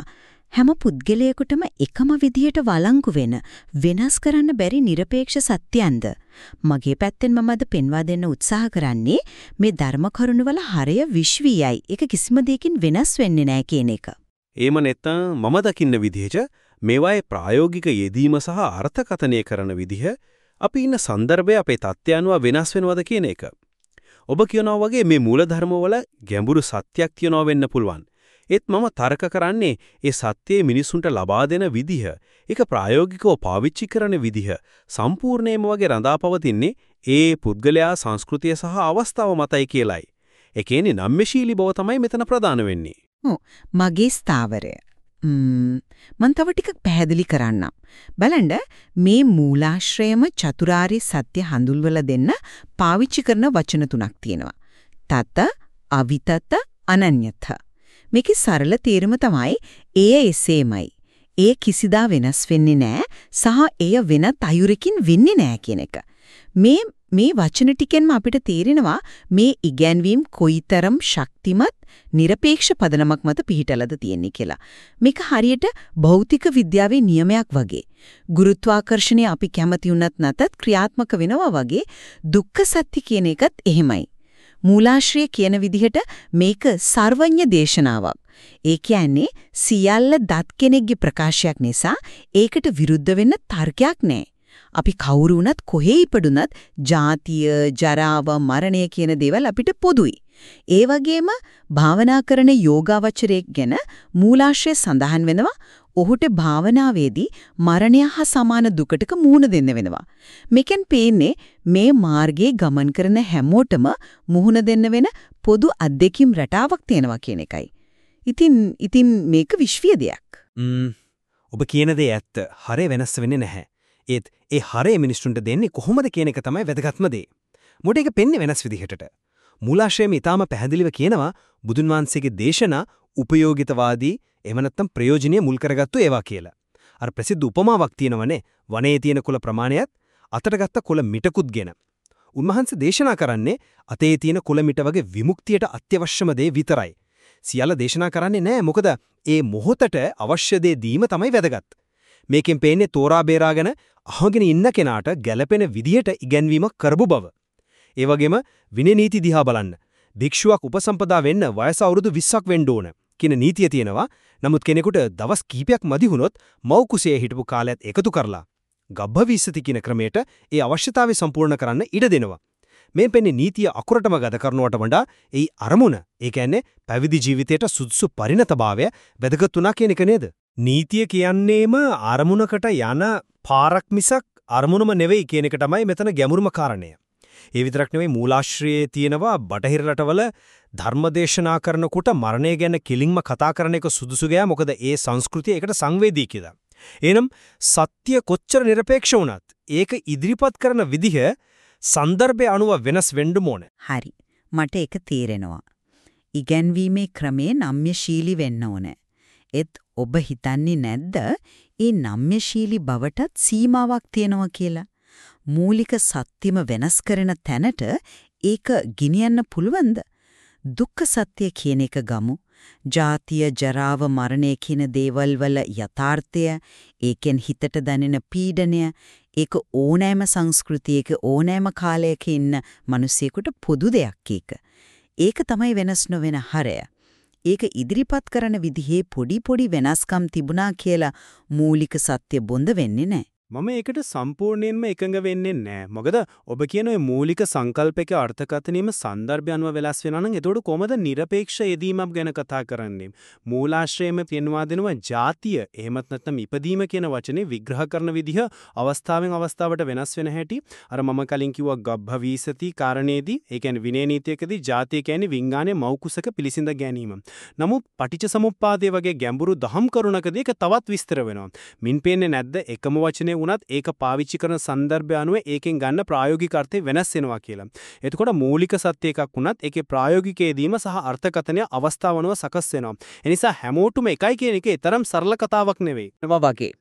හැම පුද්ගලයෙකුටම එකම විදියට වළංගු වෙන වෙනස් කරන්න බැරි নিরপেক্ষ සත්‍යයන්ද මගේ පැත්තෙන් මම අද පෙන්වා දෙන්න උත්සාහ කරන්නේ මේ ධර්ම කරුණවල හරය විශ්වීයයි ඒක කිසිම දෙයකින් වෙනස් වෙන්නේ නැහැ කියන එක. ඒම නැත්තම් මම දකින්න විදිහට මේවායේ ප්‍රායෝගික යෙදීම සහ අර්ථකථනය කරන විදිහ අපි ඉන්න සන්දර්භය අපේ තත්ත්වයන්ව වෙනස් වෙනවද කියන එක. ඔබ කියනවා වගේ මේ මූලධර්මවල ගැඹුරු සත්‍යක් තියනවා වෙන්න පුළුවන්. ඒත් මම තර්ක කරන්නේ ඒ සත්‍යයේ මිනිසුන්ට ලබා දෙන විදිහ, ඒක ප්‍රායෝගිකව පාවිච්චි කරන විදිහ සම්පූර්ණයෙන්ම වගේ රඳාපවතින්නේ ඒ පුද්ගලයා සංස්කෘතිය සහ අවස්ථාව මතයි කියලයි. ඒ කියන්නේ නම්‍යශීලී බව තමයි මෙතන ප්‍රධාන වෙන්නේ. මගේ ස්ථාවරය මම තව ටිකක් පැහැදිලි කරන්නම්. බලන්න මේ මූලාශ්‍රයම චතුරාර්ය සත්‍ය හඳුන්වලා දෙන්න පාවිච්චි කරන වචන තුනක් තියෙනවා. තත, අවිතත, අනන්‍යත. මේකේ සරල තේරුම තමයි එය එසේමයි. එය කිසිදා වෙනස් වෙන්නේ නැහැ සහ එය වෙනත් අයුරකින් වෙන්නේ නැහැ කියන එක. මේ මේ වචන ටිකෙන්ම අපිට තේරෙනවා මේ ඉගැන්වීම් කොයිතරම් ශක්තිමත් নিরপেক্ষ පදනමක් මත පිහිටලද තියෙන්නේ කියලා. මේක හරියට භෞතික විද්‍යාවේ නියමයක් වගේ. ගුරුත්වාකර්ෂණය අපි කැමති වුණත් නැතත් ක්‍රියාත්මක වෙනවා වගේ දුක්ඛ සත්‍ය කියන එකත් එහෙමයි. මූලාශ්‍රය කියන විදිහට මේක සර්වඥ දේශනාවක්. ඒ කියන්නේ සියල්ල දත් කෙනෙක්ගේ ප්‍රකාශයක් නිසා ඒකට විරුද්ධ වෙන්න තර්කයක් නැහැ. අපි කවුරු වුණත් කොහේ ඉපදුනත් ජාතිය, ජරාව, මරණය කියන දේවල් අපිට පොදුයි. ඒ වගේම භාවනා කරන යෝගාවචරයෙක් ගැන මූලාශ්‍රය සඳහන් වෙනවා ඔහුට භාවනාවේදී මරණය හා සමාන දුකටක මුහුණ දෙන්න වෙනවා. මේකෙන් පේන්නේ මේ මාර්ගයේ ගමන් කරන හැමෝටම මුහුණ දෙන්න වෙන පොදු අත්දැකීම් රටාවක් තියෙනවා කියන එකයි. ඉතින් ඉතින් මේක විශ්වීය දෙයක්. ඔබ කියන දේ ඇත්ත. හරය වෙනස් වෙන්නේ නැහැ. ඒත් ඒ හරය මිනිස්සුන්ට දෙන්නේ කොහොමද කියන එක තමයි වැදගත්ම දේ. මොකට ඒක පෙන්නේ වෙනස් විදිහටට. මූලාශ්‍රයේම ඊටාම පැහැදිලිව කියනවා බුදුන් වහන්සේගේ දේශනා උපයෝගිතවාදී එහෙම නැත්නම් ප්‍රයෝජනීය මුල් කරගත්තු ඒවා කියලා. අර ප්‍රසිද්ධ උපමාවක් තියෙනවනේ වනයේ තියෙන කුල ප්‍රමාණයත් අතට ගත්ත කුල මිටකුත්ගෙන. උන්වහන්සේ දේශනා කරන්නේ අතේ තියෙන කුලමිට වගේ විමුක්තියට අත්‍යවශ්‍යම දේ විතරයි. සියල්ල දේශනා කරන්නේ නැහැ. මොකද ඒ මොහොතට අවශ්‍ය දේ දීම තමයි වැදගත්. මේකෙන් පේන්නේ තෝරා බේරාගෙන අහගෙන ඉන්න කෙනාට ගැළපෙන විදියට ඉගැන්වීමක් කරපු බව. ඒ වගේම විනය නීති දිහා බලන්න. භික්ෂුවක් උපසම්පදා වෙන්න වයස අවුරුදු 20ක් වෙන්න ඕන කියන නීතිය තියෙනවා. නමුත් කෙනෙකුට දවස් කීපයක් මදි වුණොත් මව් කුසයේ හිටපු කාලයත් එකතු කරලා ගබ්බවිස්සති කියන ක්‍රමයට ඒ අවශ්‍යතාවය සම්පූර්ණ කරන්න ඉඩ දෙනවා. මේ පෙන්නේ නීතිය අකුරටම ගත කරනවට වඩා ඒ අරමුණ, ඒ කියන්නේ පැවිදි ජීවිතයට සුදුසු පරිණතභාවය වැදගත් උනා කියන එක නේද? නීතිය කියන්නේම අරමුණකට යන පාරක් මිසක් අරමුණම නෙවෙයි කියන එක තමයි මෙතන ගැඹුරුම කාරණය. ඒ විතරක් නෙවෙයි මූලාශ්‍රයේ තියෙනවා බටහිර රටවල ධර්මදේශනා කරනකොට මරණය ගැන කිලින්ම කතා කරන එක සුදුසු ගෑ මොකද ඒ සංස්කෘතිය ඒකට සංවේදී කියලා. එනම් සත්‍ය කොච්චර নিরপেক্ষ වුණත් ඒක ඉදිරිපත් කරන විදිහ සන්දර්භය අනුව වෙනස් වෙන්න ඕනේ. හරි. මට ඒක තේරෙනවා. ඉගැන්වීමේ ක්‍රමේ නම්‍යශීලී වෙන්න ඕනේ. ඒත් ඔබ හිතන්නේ නැද්ද ඒ නම්‍යශීලී බවටත් සීමාවක් තියෙනවා කියලා? මූලික සත්‍යම වෙනස් කරන තැනට ඒක ගෙනියන්න පුළුවන්ද? දුක්ඛ සත්‍ය කියන එක ගමු. ජාතිය, ජරාව, මරණය කියන දේවල් වල යථාර්ථය, ඒකෙන් හිතට දැනෙන පීඩනය, ඒක ඕනෑම සංස්කෘතියක ඕනෑම කාලයක ඉන්න මිනිසෙකුට පොදු දෙයක් ඒක. ඒක තමයි වෙනස් නොවන හරය. ඒක ඉදිරිපත් කරන විදිහේ පොඩි පොඩි වෙනස්කම් තිබුණා කියලා මූලික සත්‍ය බොඳ වෙන්නේ නැහැ. මම ඒකට සම්පූර්ණයෙන්ම එකඟ වෙන්නේ නැහැ. මොකද ඔබ කියන ওই මූලික සංකල්පයක අර්ථකථනීයම සන්දර්භය අනුව වෙනස් වෙනවා නම් එතකොට කොහොමද নিরপেক্ষ යෙදීමක් ගැන කතා කරන්නේ? මූලාශ්‍රයේම පෙන්වා දෙනවා ಜಾතිය එහෙමත් නැත්නම් ඉපදීම කියන වචනේ විග්‍රහ කරන විදිහ අවස්ථාවෙන් අවස්ථාවට වෙනස් වෙන හැටි. අර මම කලින් කිව්වා ගබ්භවීසති කාරණේදී, ඒ කියන්නේ විනය නීතියකදී ಜಾතිය කියන්නේ වින්ගානයේ මෞකුසක පිළිසිඳ ගැනීම. නමුත් පටිච්චසමුප්පාදයේ වගේ ගැඹුරු දහම් කරුණකදී ඒක තවත් විස්තර වෙනවා. මින් පේන්නේ නැද්ද එකම වචනේ තීරණය වුණත් ඒක පාවිච්චි කරන સંદર્ભය අනුව ඒකෙන් ගන්න ප්‍රායෝගික අර්ථය වෙනස් වෙනවා කියලා. එතකොට මූලික සත්‍ය එකක් වුණත් ඒකේ ප්‍රායෝගිකයේදීම සහ අර්ථකථනය අවස්ථාව අනුව සකස් වෙනවා. ඒ නිසා හැමෝටම එකයි කියන එක තරම් සරල කතාවක් නෙවෙයි. වගේ.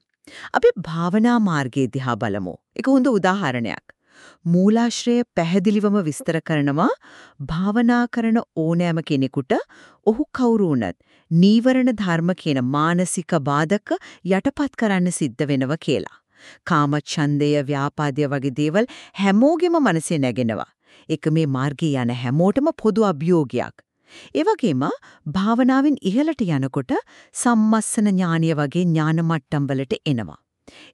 අපි භාවනා මාර්ගයේ දිහා බලමු. ඒක හොඳ උදාහරණයක්. මූලාශ්‍රය පැහැදිලිවම විස්තර කරනවා භාවනා කරන ඕනෑම කෙනෙකුට ඔහු කවුරු වුණත් නීවරණ ධර්ම කියන මානසික බාධක යටපත් කරන්න සිද්ධ වෙනවා කියලා. කාමච්ඡන්දය, ව්‍යාපාදය වගේ දේවල් හැමෝගෙම මනසේ නැගෙනවා. ඒක මේ මාර්ගයේ යන හැමෝටම පොදු අභියෝගයක්. ඒ වගේම භාවනාවෙන් ඉහළට යනකොට සම්මස්සන ඥානිය වගේ ඥාන මට්ටම් වලට එනවා.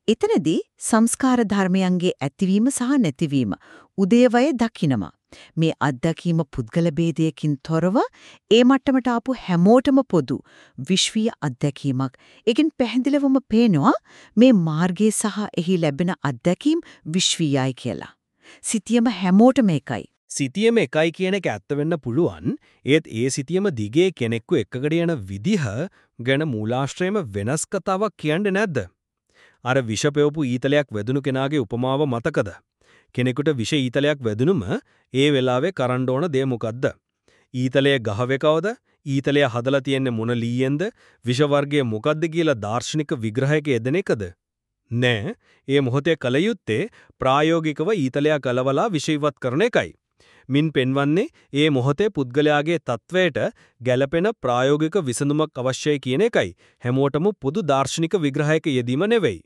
එතනදී සංස්කාර ධර්මයන්ගේ ඇතිවීම සහ නැතිවීම උදේවය දකින්නවා. මේ අත්දැකීම පුද්ගල ભેදයකින් තොරව ඒ මට්ටමට ආපු හැමෝටම පොදු විශ්වීය අත්දැකීමක්. ඒකෙන් පැහැදිලිවම පේනවා මේ මාර්ගයේ සහ එහි ලැබෙන අත්දැකීම් විශ්වීයයි කියලා. සිතියම හැමෝටම එකයි. සිතියම එකයි කියන එක ඇත්ත වෙන්න පුළුවන්. ඒත් ඒ සිතියම දිගේ කෙනෙක්ව එක්කකට යන විදිහ ගැන මූලාශ්‍රයේම වෙනස් කතාවක් කියන්නේ නැද්ද? අර විෂ පෙවපු ඊතලයක් වැදුණු කෙනාගේ උපමාව මතකද? කෙනෙකුට විෂ ඊතලයක් වැදුනම ඒ වෙලාවේ කරන්න ඕන දේ මොකද්ද? ඊතලයේ ගහවේ කවද? ඊතලය හදලා තියෙන්නේ මොන ලීයෙන්ද? විෂ වර්ගය මොකද්ද කියලා දාර්ශනික විග්‍රහයක යෙදෙන එකද? නෑ. ඒ මොහොතේ කල යුත්තේ ප්‍රායෝගිකව ඊතලයක් ගලවලා විෂ කරන එකයි. මින් පෙන්වන්නේ ඒ මොහොතේ පුද්ගලයාගේ තත්වයට ගැළපෙන ප්‍රායෝගික විසඳුමක් අවශ්‍යයි කියන එකයි. හැමෝටම පොදු දාර්ශනික විග්‍රහයක යෙදීම නෙවෙයි.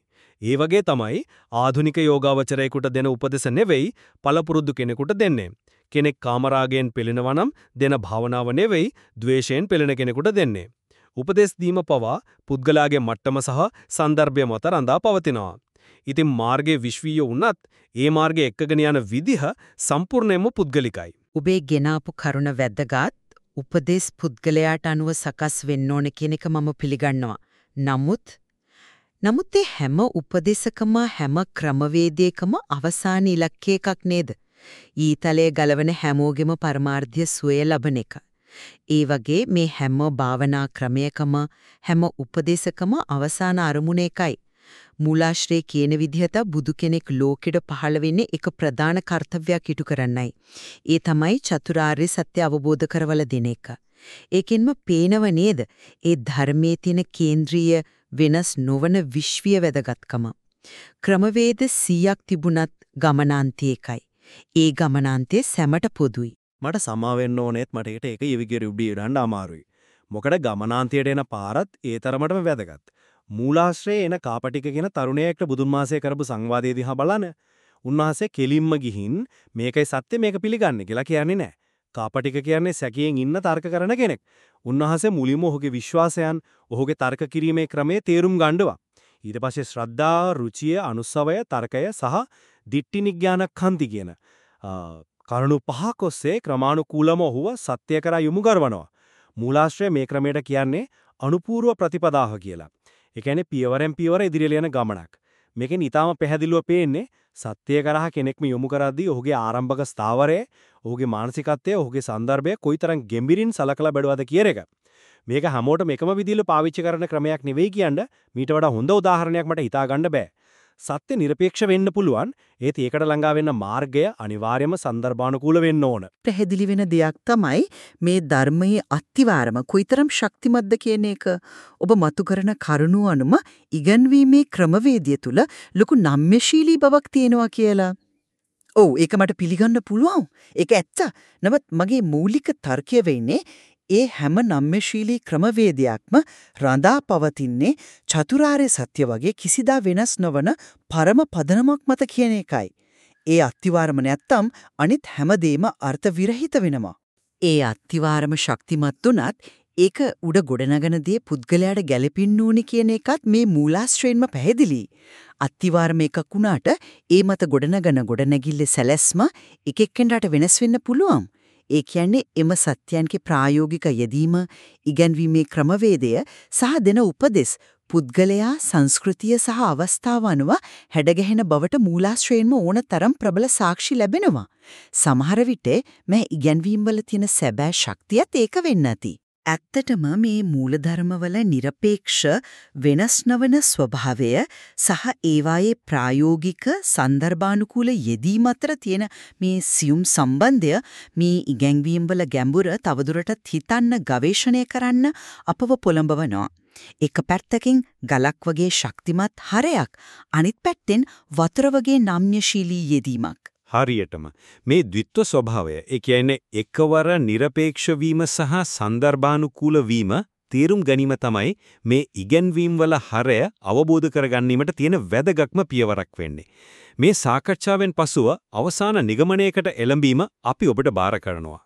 ඒ වගේ තමයි ආධුනික යෝගාවචරයෙකුට දෙන උපදෙස නෙවෙයි පළපුරුදු කෙනෙකුට දෙන්නේ. කෙනෙක් කාමරාගයෙන් පෙළෙනවා නම් දෙන භාවනාව නෙවෙයි ද්වේෂයෙන් පෙළෙන කෙනෙකුට දෙන්නේ. උපදෙස් දීම පවා පුද්ගලයාගේ මට්ටම සහ සන්දර්භය මත රඳා පවතිනවා. ඉතින් මාර්ගයේ විශ්වීය වුණත් ඒ මාර්ගයේ එක්කගෙන යන විදිහ සම්පූර්ණයෙන්ම පුද්ගලිකයි. ඔබේ ගෙනාපු කරුණ වැදගත්. උපදේශ පුද්ගලයාට අනුව සකස් වෙන්න ඕන කියන එක මම පිළිගන්නවා. නමුත් නමුත් ඒ හැම උපදේශකම හැම ක්‍රමවේදයකම අවසාන ඉලක්කය එකක් නේද? ඊතලයේ ගලවන හැමෝගෙම පරමාර්ථය සුවය ලබන එක. ඒ වගේ මේ හැම භාවනා ක්‍රමයකම හැම උපදේශකම අවසාන අරමුණ එකයි. මූලාශ්‍රයේ කියන විදිහට බුදු කෙනෙක් ලෝකෙට පහළ වෙන්නේ එක ප්‍රධාන කාර්යයක් ඉටු කරන්නයි. ඒ තමයි චතුරාර්ය සත්‍ය අවබෝධ කරවල දෙන එක. ඒකෙන්ම පේනව නේද? ඒ ධර්මයේ තියෙන කේන්ද්‍රීය වෙනස් නොවන විශ්වීය වැදගත්කම. ක්‍රමවේද 100ක් තිබුණත් ගමනාන්තය එකයි. ඒ ගමනාන්තයේ සැමට පොදුයි. මට සමාවෙන්න ඕනෙත් මට ඒකට ඒක ඉවිගිරි උඩි ඉරන්න අමාරුයි. මොකද ගමනාන්තයට එන පාරත් ඒ තරමටම වැදගත්. මූලාශ්‍රයේ එන කාපටික කියන තරුණයෙක්ට බුදුන් වහන්සේ කරපු සංවාදයේ දිහා බලන්න. උන්වහන්සේ කෙලින්ම ගිහින් මේකයි සත්‍ය මේක පිළිගන්නේ කියලා කියන්නේ නැහැ. කාපටික කියන්නේ සැකයෙන් ඉන්න තර්ක කරන කෙනෙක්. උන්වහන්සේ මුලින්ම ඔහුගේ විශ්වාසයන්, ඔහුගේ තර්ක කිරීමේ ක්‍රමයේ තේරුම් ගන්නවා. ඊට පස්සේ ශ්‍රද්ධාව, රුචිය, අනුස්සවය, තර්කය සහ දිට්ඨි නිඥානක්ඛන්ති කියන කරුණු පහක් ඔස්සේ ක්‍රමානුකූලව ඔහුව සත්‍ය කරා යොමු කරනවා. මූලාශ්‍රය මේ ක්‍රමයට කියන්නේ අනුපූර්ව ප්‍රතිපදාහ කියලා. ඒ කියන්නේ පියවරෙන් පියවර ඉදිරියට යන ගමනක්. මේකෙන් ඊටාම පැහැදිලිව පේන්නේ සත්‍යය කරා කෙනෙක්ම යොමු කරද්දී ඔහුගේ ආරම්භක ස්ථාවරය, ඔහුගේ මානසිකත්වය, ඔහුගේ સંદર્ભය කොයිතරම් ගැඹිරින් සලකලා බැලුවද කියන එක. මේක හැමෝටම එකම විදිහට පාවිච්චි කරන ක්‍රමයක් නෙවෙයි කියන්න මීට වඩා හොඳ උදාහරණයක් මට හිතා ගන්න බෑ. සත්‍ය নিরপেක්ෂ වෙන්න පුළුවන්. ඒත් ඒකට ළඟා වෙන්න මාර්ගය අනිවාර්යම සන්දර්භානුකූල වෙන්න ඕන. පැහැදිලි වෙන දෙයක් තමයි මේ ධර්මයේ අත්තිවාරම කොයිතරම් ශක්තිමත්ද කියන එක. ඔබ මතු කරන කරුණු අනුම ඉගන්වීමේ ක්‍රමවේදය තුල ලොකු නම්‍යශීලී බවක් තියෙනවා කියලා. ඔව් ඒක මට පිළිගන්න පුළුවන්. ඒක ඇත්ත. නමුත් මගේ මූලික තර්කය වෙන්නේ ඒ හැම නම්‍යශීලී ක්‍රමවේදයක්ම රඳා පවතින්නේ චතුරාර්ය සත්‍ය වගේ කිසිදා වෙනස් නොවන පරම පදනමක් මත කියන එකයි. ඒ අත්තිවාරම නැත්තම් අනිත් හැමදේම අර්ථ විරහිත වෙනවා. ඒ අත්තිවාරම ශක්තිමත් උනත් ඒක උඩ ගොඩනගන දේ පුද්ගලයාට ගැළපෙන්න ඕනි කියන එකත් මේ මූලාශ්‍රයෙන්ම පැහැදිලි. අත්තිවාරම එකක් වුණාට ඒ මත ගොඩනගන ගොඩනැගිල්ලේ සැලැස්ම එක එක්කෙනාට වෙනස් වෙන්න පුළුවන්. ඒ කියන්නේ එම සත්‍යයන්ගේ ප්‍රායෝගික යෙදීම ඉගැන්වීමේ ක්‍රමවේදය සහ දෙන උපදෙස් පුද්ගලයා සංස්කෘතිය සහ අවස්ථාව අනුව හැඩගැහෙන බවට මූලාශ්‍රයෙන්ම ඕනතරම් ප්‍රබල සාක්ෂි ලැබෙනවා. සමහර විට මේ ඉගැන්වීම්වල තියෙන සැබෑ ශක්තියත් ඒක වෙන්න ඇති. ඇත්තටම මේ මූලධර්මවල নিরপেক্ষ වෙනස් නොවන ස්වභාවය සහ ඒවායේ ප්‍රායෝගික සන්දර්භානුකූල යෙදීම අතර තියෙන මේ සියුම් සම්බන්ධය මේ ඉගැන්වීම්වල ගැඹුර තවදුරටත් හිතන්න ගවේෂණය කරන්න අපව පොළඹවනවා. එක පැත්තකින් ගලක් වගේ ශක්තිමත් හරයක් අනිත් පැත්තෙන් වතුර වගේ නම්‍යශීලී යෙදීමක්. හරියටම මේ ද්විත්ව ස්වභාවය ඒ කියන්නේ එකවර নিরপেক্ষ වීම සහ සන්දර්භානුකූල වීම තේරුම් ගැනීම තමයි මේ ඉගැන්වීම් වල හරය අවබෝධ කරගැනීමට තියෙන වැදගත්ම පියවරක් වෙන්නේ. මේ සාකච්ඡාවෙන් පසුව අවසාන නිගමනයකට එළඹීම අපි ඔබට බාර කරනවා.